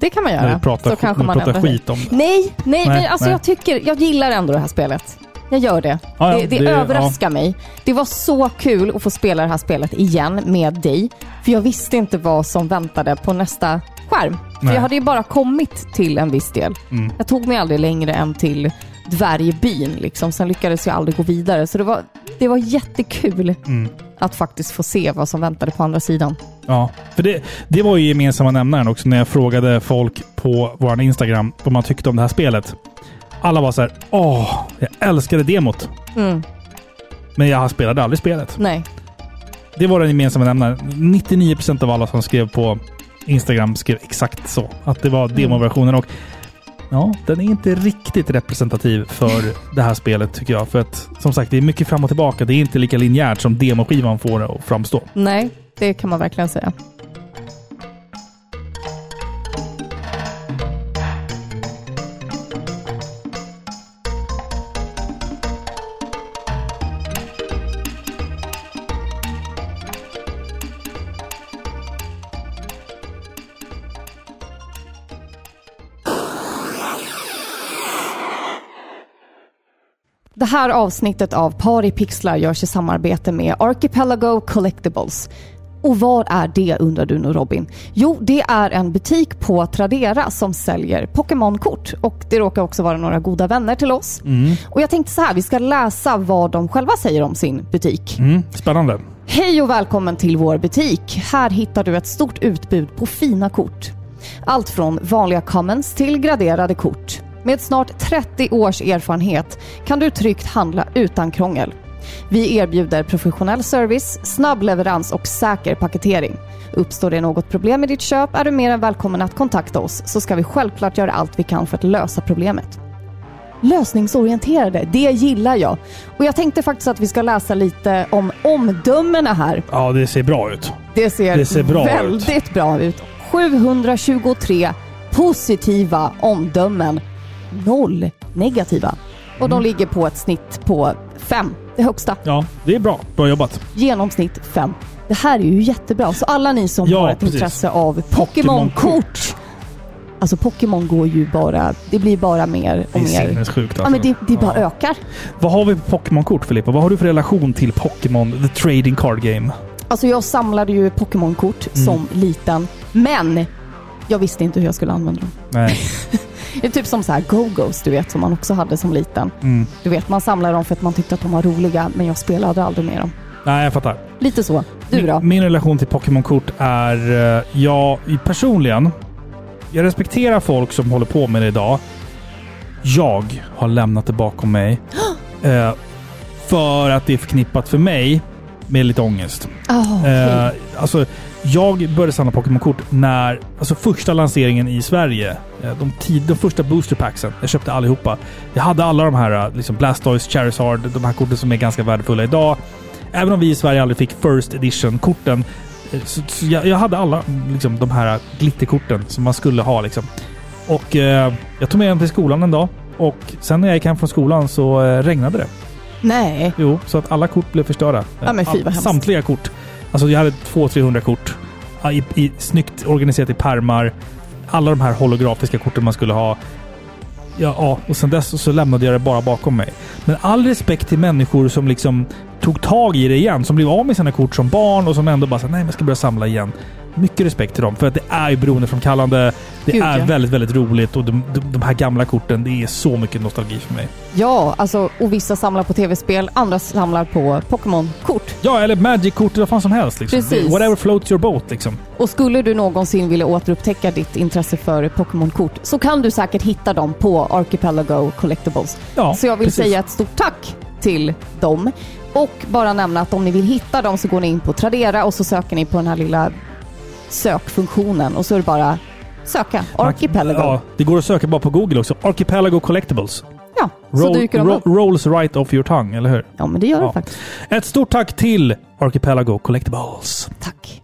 Det kan man När göra. vi pratar, så kanske när man pratar skit om det. Nej, nej, Nej, men alltså nej. jag tycker, jag gillar ändå det här spelet. Jag gör det. Ja, ja, det, det, det- överraskar mig. Det var så kul att få spela det här spelet igen med dig. För jag visste inte vad som väntade på nästa skärm. För Nej. jag hade ju bara kommit till en viss del. Mm. Jag tog mig aldrig längre än till dvärgbyn liksom. Sen lyckades jag aldrig gå vidare. Så det var, det var jättekul Mm. Att faktiskt få se vad som väntade på andra sidan. Ja, för det, det var ju gemensamma nämnaren också när jag frågade folk på vår Instagram vad man tyckte om det här spelet. Alla var så här, åh, jag älskade demot. Mm. Men jag spelade aldrig spelet. Nej. Det var den gemensamma nämnaren. 99% av alla som skrev på Instagram skrev exakt så. Att det var demoversionen. Och ja, den är inte riktigt representativ för det här spelet tycker jag. För att som sagt, det är mycket fram och tillbaka. Det är inte lika linjärt som demoskivan får det att framstå. Nej, det kan man verkligen säga. Det här avsnittet av Par i pixlar görs i samarbete med Archipelago Collectibles. Och vad är det undrar du nu Robin? Jo, det är en butik på Tradera som säljer Pokémon-kort och det råkar också vara några goda vänner till oss. Och jag tänkte så här, vi ska läsa vad de själva säger om sin butik. Mm, spännande. Hej och välkommen till vår butik. Här hittar du ett stort utbud på fina kort. Allt från vanliga commons till graderade kort. Med snart 30 års erfarenhet kan du tryggt handla utan krångel. Vi erbjuder professionell service, snabb leverans och säker paketering. Uppstår det något problem med ditt köp är du mer än välkommen att kontakta oss så ska vi självklart göra allt vi kan för att lösa problemet. Lösningsorienterade, det gillar jag. Och jag tänkte faktiskt att vi ska läsa lite om omdömena här. Ja, det ser bra ut. Det ser, Det ser bra väldigt bra ut. 723 positiva omdömen. Noll negativa. Och de ligger på ett snitt på 5, det högsta. Ja, det är bra. Bra jobbat. Genomsnitt 5. Det här är ju jättebra. Så alla ni som Ja, har ett precis. intresse av Pokémon-kort. Alltså Pokémon går ju bara, det blir bara mer Det och är mer. sinnessjukt Ja alltså. men det, det bara ökar. Vad har vi på Pokémon-kort Filippa? Vad har du för relation till Pokémon, the trading card game? Alltså jag samlade ju Pokémon-kort Mm. som liten. Men jag visste inte hur jag skulle använda dem. Nej. Det är typ som så här Go-Go's du vet, som man också hade som liten. Mm. Du vet, man samlade dem för att man tyckte att de var roliga, men jag spelade aldrig med dem. Nej, jag fattar. Lite så. Du då? Min, min relation till Pokémon-kort är... eh, Jag personligen... Jag respekterar folk som håller på med det idag. Jag har lämnat det bakom mig. eh, för att det är förknippat för mig med lite ångest. Oh, okej. Eh, alltså, jag började samla Pokémon-kort när, alltså första lanseringen i Sverige. eh, De, tid, de första boosterpacksen. Jag köpte allihopa. Jag hade alla de här, eh, liksom Blastoise, Charizard, de här korten som är ganska värdefulla idag. Även om vi i Sverige aldrig fick First Edition-korten. eh, Så, så jag, jag hade alla liksom, de här glitterkorten som man skulle ha. Liksom. Och eh, jag tog med dem till skolan en dag. Och sen när jag gick hem från skolan så eh, regnade det. Nej. Jo, så att alla kort blev förstörda. Ja, men fy, vad All-. Samtliga kort. Alltså jag hade 200-300 kort. I, i, snyggt organiserat i pärmar. Alla de här holografiska korten man skulle ha. Ja, ja, och sen dess så, så lämnade jag det bara bakom mig. Men all respekt till människor som liksom tog tag i det igen. Som blev av med sina kort som barn och som ändå bara sa nej, men jag ska börja samla igen. Mycket respekt till dem. För att det är ju beroendeframkallande. Det Gud, är ja. väldigt, väldigt roligt. Och de, de, de här gamla korten, det är så mycket nostalgi för mig. Ja, alltså, och vissa samlar på tv-spel, andra samlar på Pokémon-kort. Ja, eller Magic-kort, vad fan som helst. Liksom. Precis. Whatever floats your boat liksom. Och skulle du någonsin vilja återupptäcka ditt intresse för Pokémon-kort så kan du säkert hitta dem på Archipelago Collectibles. Ja, så jag vill precis. säga ett stort tack till dem. Och bara nämna att om ni vill hitta dem så går ni in på Tradera och så söker ni på den här lilla sökfunktionen och så är det bara söka Archipelago. Ja, det går att söka bara på Google också. Archipelago Collectibles. Ja, så dyker de upp. rolls right off your tongue, eller hur? Ja, men det gör Ja. det faktiskt. Ett stort tack till Archipelago Collectibles. Tack.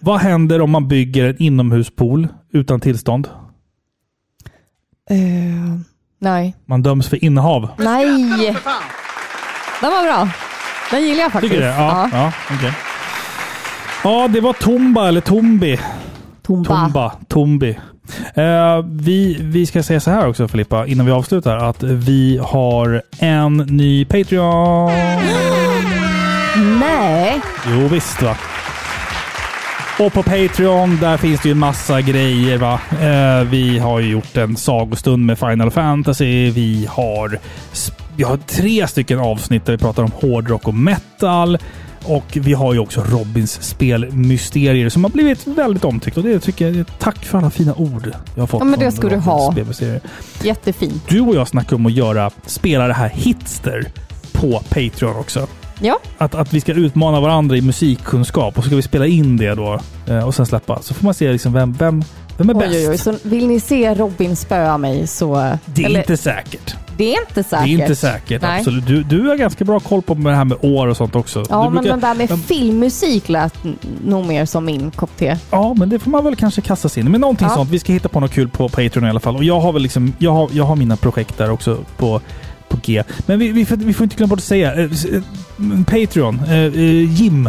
Vad händer om man bygger en inomhuspool utan tillstånd? Eh, nej. Man döms för innehav. Nej! Den var bra. Den gillar jag faktiskt. Tycker du det? Ja. Ja, okej. ja, det var Tomba eller Tombi. Tomba. Tomba. Tombi. Eh, vi, vi ska säga så här också Filippa, innan vi avslutar, att vi har en ny Patreon. Nej. Jo visst va. Och på Patreon, där finns det ju en massa grejer va. Eh, vi har ju gjort en sagostund med Final Fantasy. Vi har, sp- vi har tre stycken avsnitt där vi pratar om hårdrock och metal. Och vi har ju också Robins spelmysterier som har blivit väldigt omtyckt. Och det tycker jag, tack för alla fina ord jag har fått Ja, men det ska du ha. spelmysterier. Jättefint. Du och jag snackade om att göra, spela det här Hitster på Patreon också. Ja. Att, att vi ska utmana varandra i musikkunskap och så ska vi spela in det då eh, och sen släppa. Så får man se liksom vem, vem, vem är Oj, bäst. oj, oj. Så vill ni se Robin spöa mig så... Det är eller- inte säkert. Det är inte säkert. Det är inte säkert. Nej. Absolut. Du, du har ganska bra koll på det här med år och sånt också. Ja, du men brukar- den där med filmmusik lät nog mer som min kopp te. Ja, men det får man väl kanske kasta sig in. Men någonting Ja. sånt. Vi ska hitta på något kul på Patreon i alla fall. Och jag har väl liksom, jag har, jag har mina projekt där också på, på G. Men vi, vi, får, vi får inte glömma bort att säga, eh, eh, Patreon, eh, eh, Jim.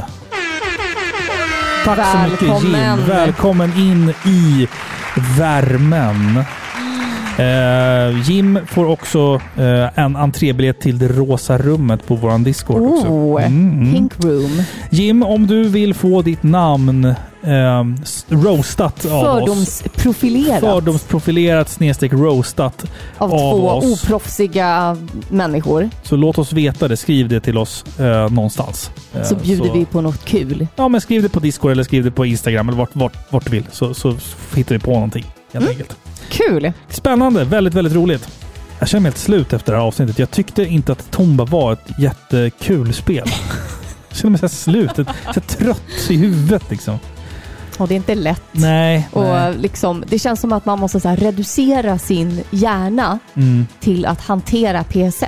Tack så mycket Välkommen. Jim. Välkommen in i värmen. Eh, Jim får också eh, en entrébiljett till det rosa rummet på våran Discord också. Oh, Mm, mm. Pink Room. Jim, om du vill få ditt namn eh, roastat av oss. Fördomsprofilerat. Fördomsprofilerat snedstreck roastat av av två oss. oproffsiga människor. Så låt oss veta det. Skriv det till oss eh, någonstans. Eh, Så bjuder vi på något kul. Ja, men skriv det på Discord eller skriv det på Instagram eller vart, vart, vart du vill. Så, så hittar vi på någonting. Helt enkelt. Kul! Spännande. Väldigt, väldigt roligt. Jag känner mig helt slut efter det här avsnittet. Jag tyckte inte att Tomba var ett jättekul spel. Jag känner mig så här slut. Så trött i huvudet liksom. Och det är inte lätt. Nej. Och nej. liksom, det känns som att man måste så reducera sin hjärna Mm. till att hantera PS1.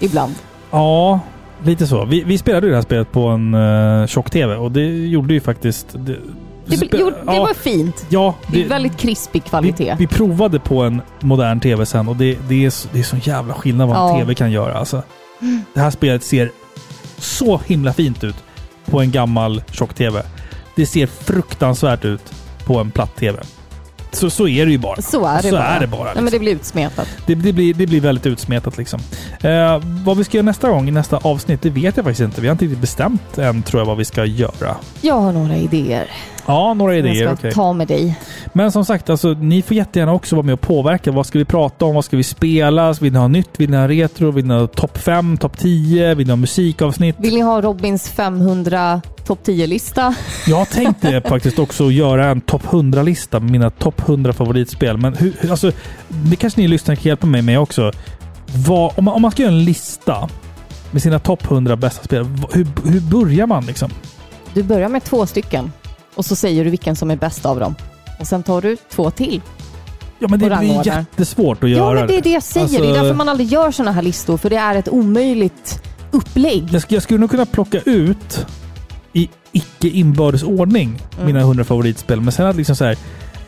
Ibland. Ja, lite så. Vi, vi spelade ju det här spelet på en uh, tjock-tv och det gjorde ju faktiskt... Det, Det, jo, det ja, var fint. Ja, Det är väldigt krispig kvalitet. Vi, vi provade på en modern tv sen och det, det, är, så- det är så jävla skillnad vad en Ja. tv kan göra. Alltså. Det här spelet ser så himla fint ut på en gammal tjock-tv. Det ser fruktansvärt ut på en platt-tv. Så, så är det ju bara. Så är det så bara. Är det, bara liksom. men det blir utsmetat. det, det, blir, det blir väldigt utsmetat liksom. Eh, vad vi ska göra nästa gång i nästa avsnitt, det vet jag faktiskt inte. Vi har inte riktigt bestämt än tror jag vad vi ska göra. Jag har några idéer. Ja, några idéer. jag ska okej. ta med dig. Men som sagt, alltså, ni får jättegärna också vara med och påverka. Vad ska vi prata om? Vad ska vi spela? Vill ni ha nytt? Vill ni ha retro? Vill ni ha topp 5, topp 10? Vill ni ha musikavsnitt? Vill ni ha Robins 500 topp 10-lista? Jag tänkte faktiskt också göra en topp 100-lista med mina topp 100 favoritspel. Men hur, alltså, det kanske ni lyssnare kan hjälpa mig med också. Vad, om, man, om man ska göra en lista med sina topp 100 bästa spel, hur, hur börjar man liksom? Du börjar med två stycken och så säger du vilken som är bäst av dem. Och sen tar du två till. Ja, men det blir rangordnar. jättesvårt att Ja, göra men det är det jag säger. det är Alltså- därför man aldrig gör sådana här listor, för det är ett omöjligt upplägg. Jag, jag skulle nog kunna plocka ut i icke inbördes ordning Mm. mina 100 favoritspel. Men sen att liksom så här,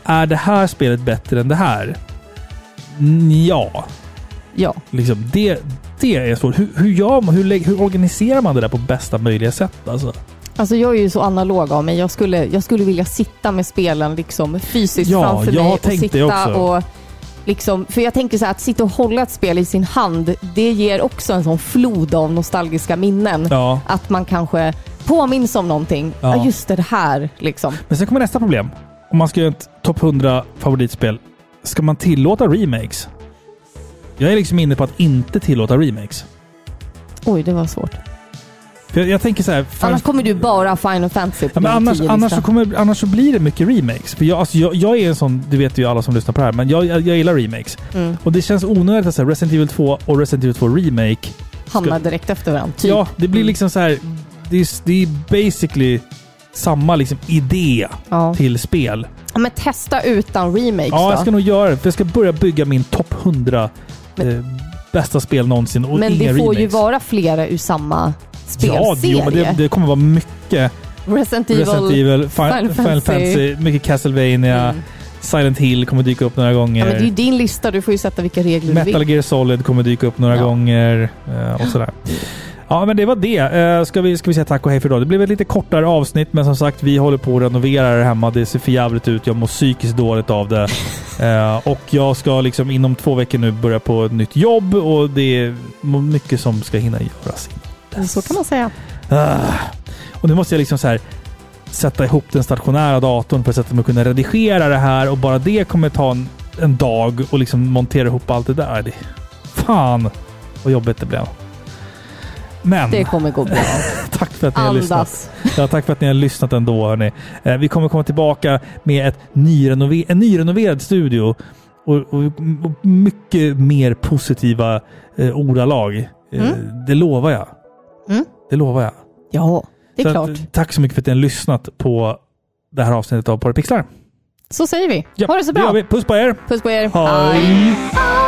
är det här spelet bättre än det här? Ja. Ja. Liksom, det, det är svårt. Hur, hur, gör man, hur, hur organiserar man det där på bästa möjliga sätt? Alltså? Alltså jag är ju så analog av mig. Jag skulle, jag skulle vilja sitta med spelen liksom fysiskt Ja, framför mig och sitta och liksom, för jag tänker så här, att sitta och hålla ett spel i sin hand, det ger också en sån flod av nostalgiska minnen. Ja. Att man kanske påminns om någonting. Ja. Ja, just det, det här liksom. Men sen kommer nästa problem. Om man ska göra ett topp 100 favoritspel, ska man tillåta remakes? Jag är liksom inne på att inte tillåta remakes. Oj, det var svårt. För jag, jag tänker så här... Annars kommer du bara Final Fantasy på Ja, men annars, 10-lista. annars, så kommer, annars så blir det mycket remakes. För jag, alltså, jag, jag är en sån, det vet ju alla som lyssnar på det här, men jag, jag, jag gillar remakes. Mm. Och det känns onödigt att säga Resident Evil 2 och Resident Evil 2 Remake. Hamnar direkt efter varandra. Typ. Ja, det blir liksom så här. Det är, det är basically samma liksom idé Ja. till spel. Men testa utan remakes Ja, då. jag ska nog göra det. För jag ska börja bygga min topp 100 eh, bästa spel någonsin och Men inga det får remakes. ju vara flera ur samma spelserie. Ja, det, jo, men det, det kommer vara mycket Resident Evil, Resident Evil, Final, Final Final Fantasy, Fantasy. mycket Castlevania, Mm. Silent Hill kommer dyka upp några gånger. Ja, men det är ju din lista, du får ju sätta vilka regler du Metal vill. Gear Solid kommer dyka upp några Ja. gånger eh, och sådär. Ja, men det var det. Eh, Ska vi, ska vi säga tack och hej för idag. Det blev ett lite kortare avsnitt, men som sagt, vi håller på att renovera det hemma. Det ser för jävligt ut. Jag mår psykiskt dåligt av det. Eh, Och jag ska liksom inom två veckor nu börja på ett nytt jobb och det är mycket som ska hinna göras. Så kan man säga. Ah. Och nu måste jag liksom så här sätta ihop den stationära datorn på ett sätt att man kunna redigera det här och bara det kommer ta en, en dag och liksom montera ihop allt det där. Det, fan vad jobbigt det blev. Men Det kommer gå bra. tack för att ni har Andas. lyssnat. Ja, tack för att ni har lyssnat ändå. Hörni. Eh, vi kommer komma tillbaka med ett nyrenover- en nyrenoverad studio och, och, och mycket mer positiva eh, ordalag. Eh, Mm. Det lovar jag. Mm. Det lovar jag. Ja, det är Så klart. Att, tack så mycket för att ni har lyssnat på det här avsnittet av Parapixlar. Så säger vi. Ja, ha det så det bra. gör vi. Puss på er! Puss på er. Hej. Hej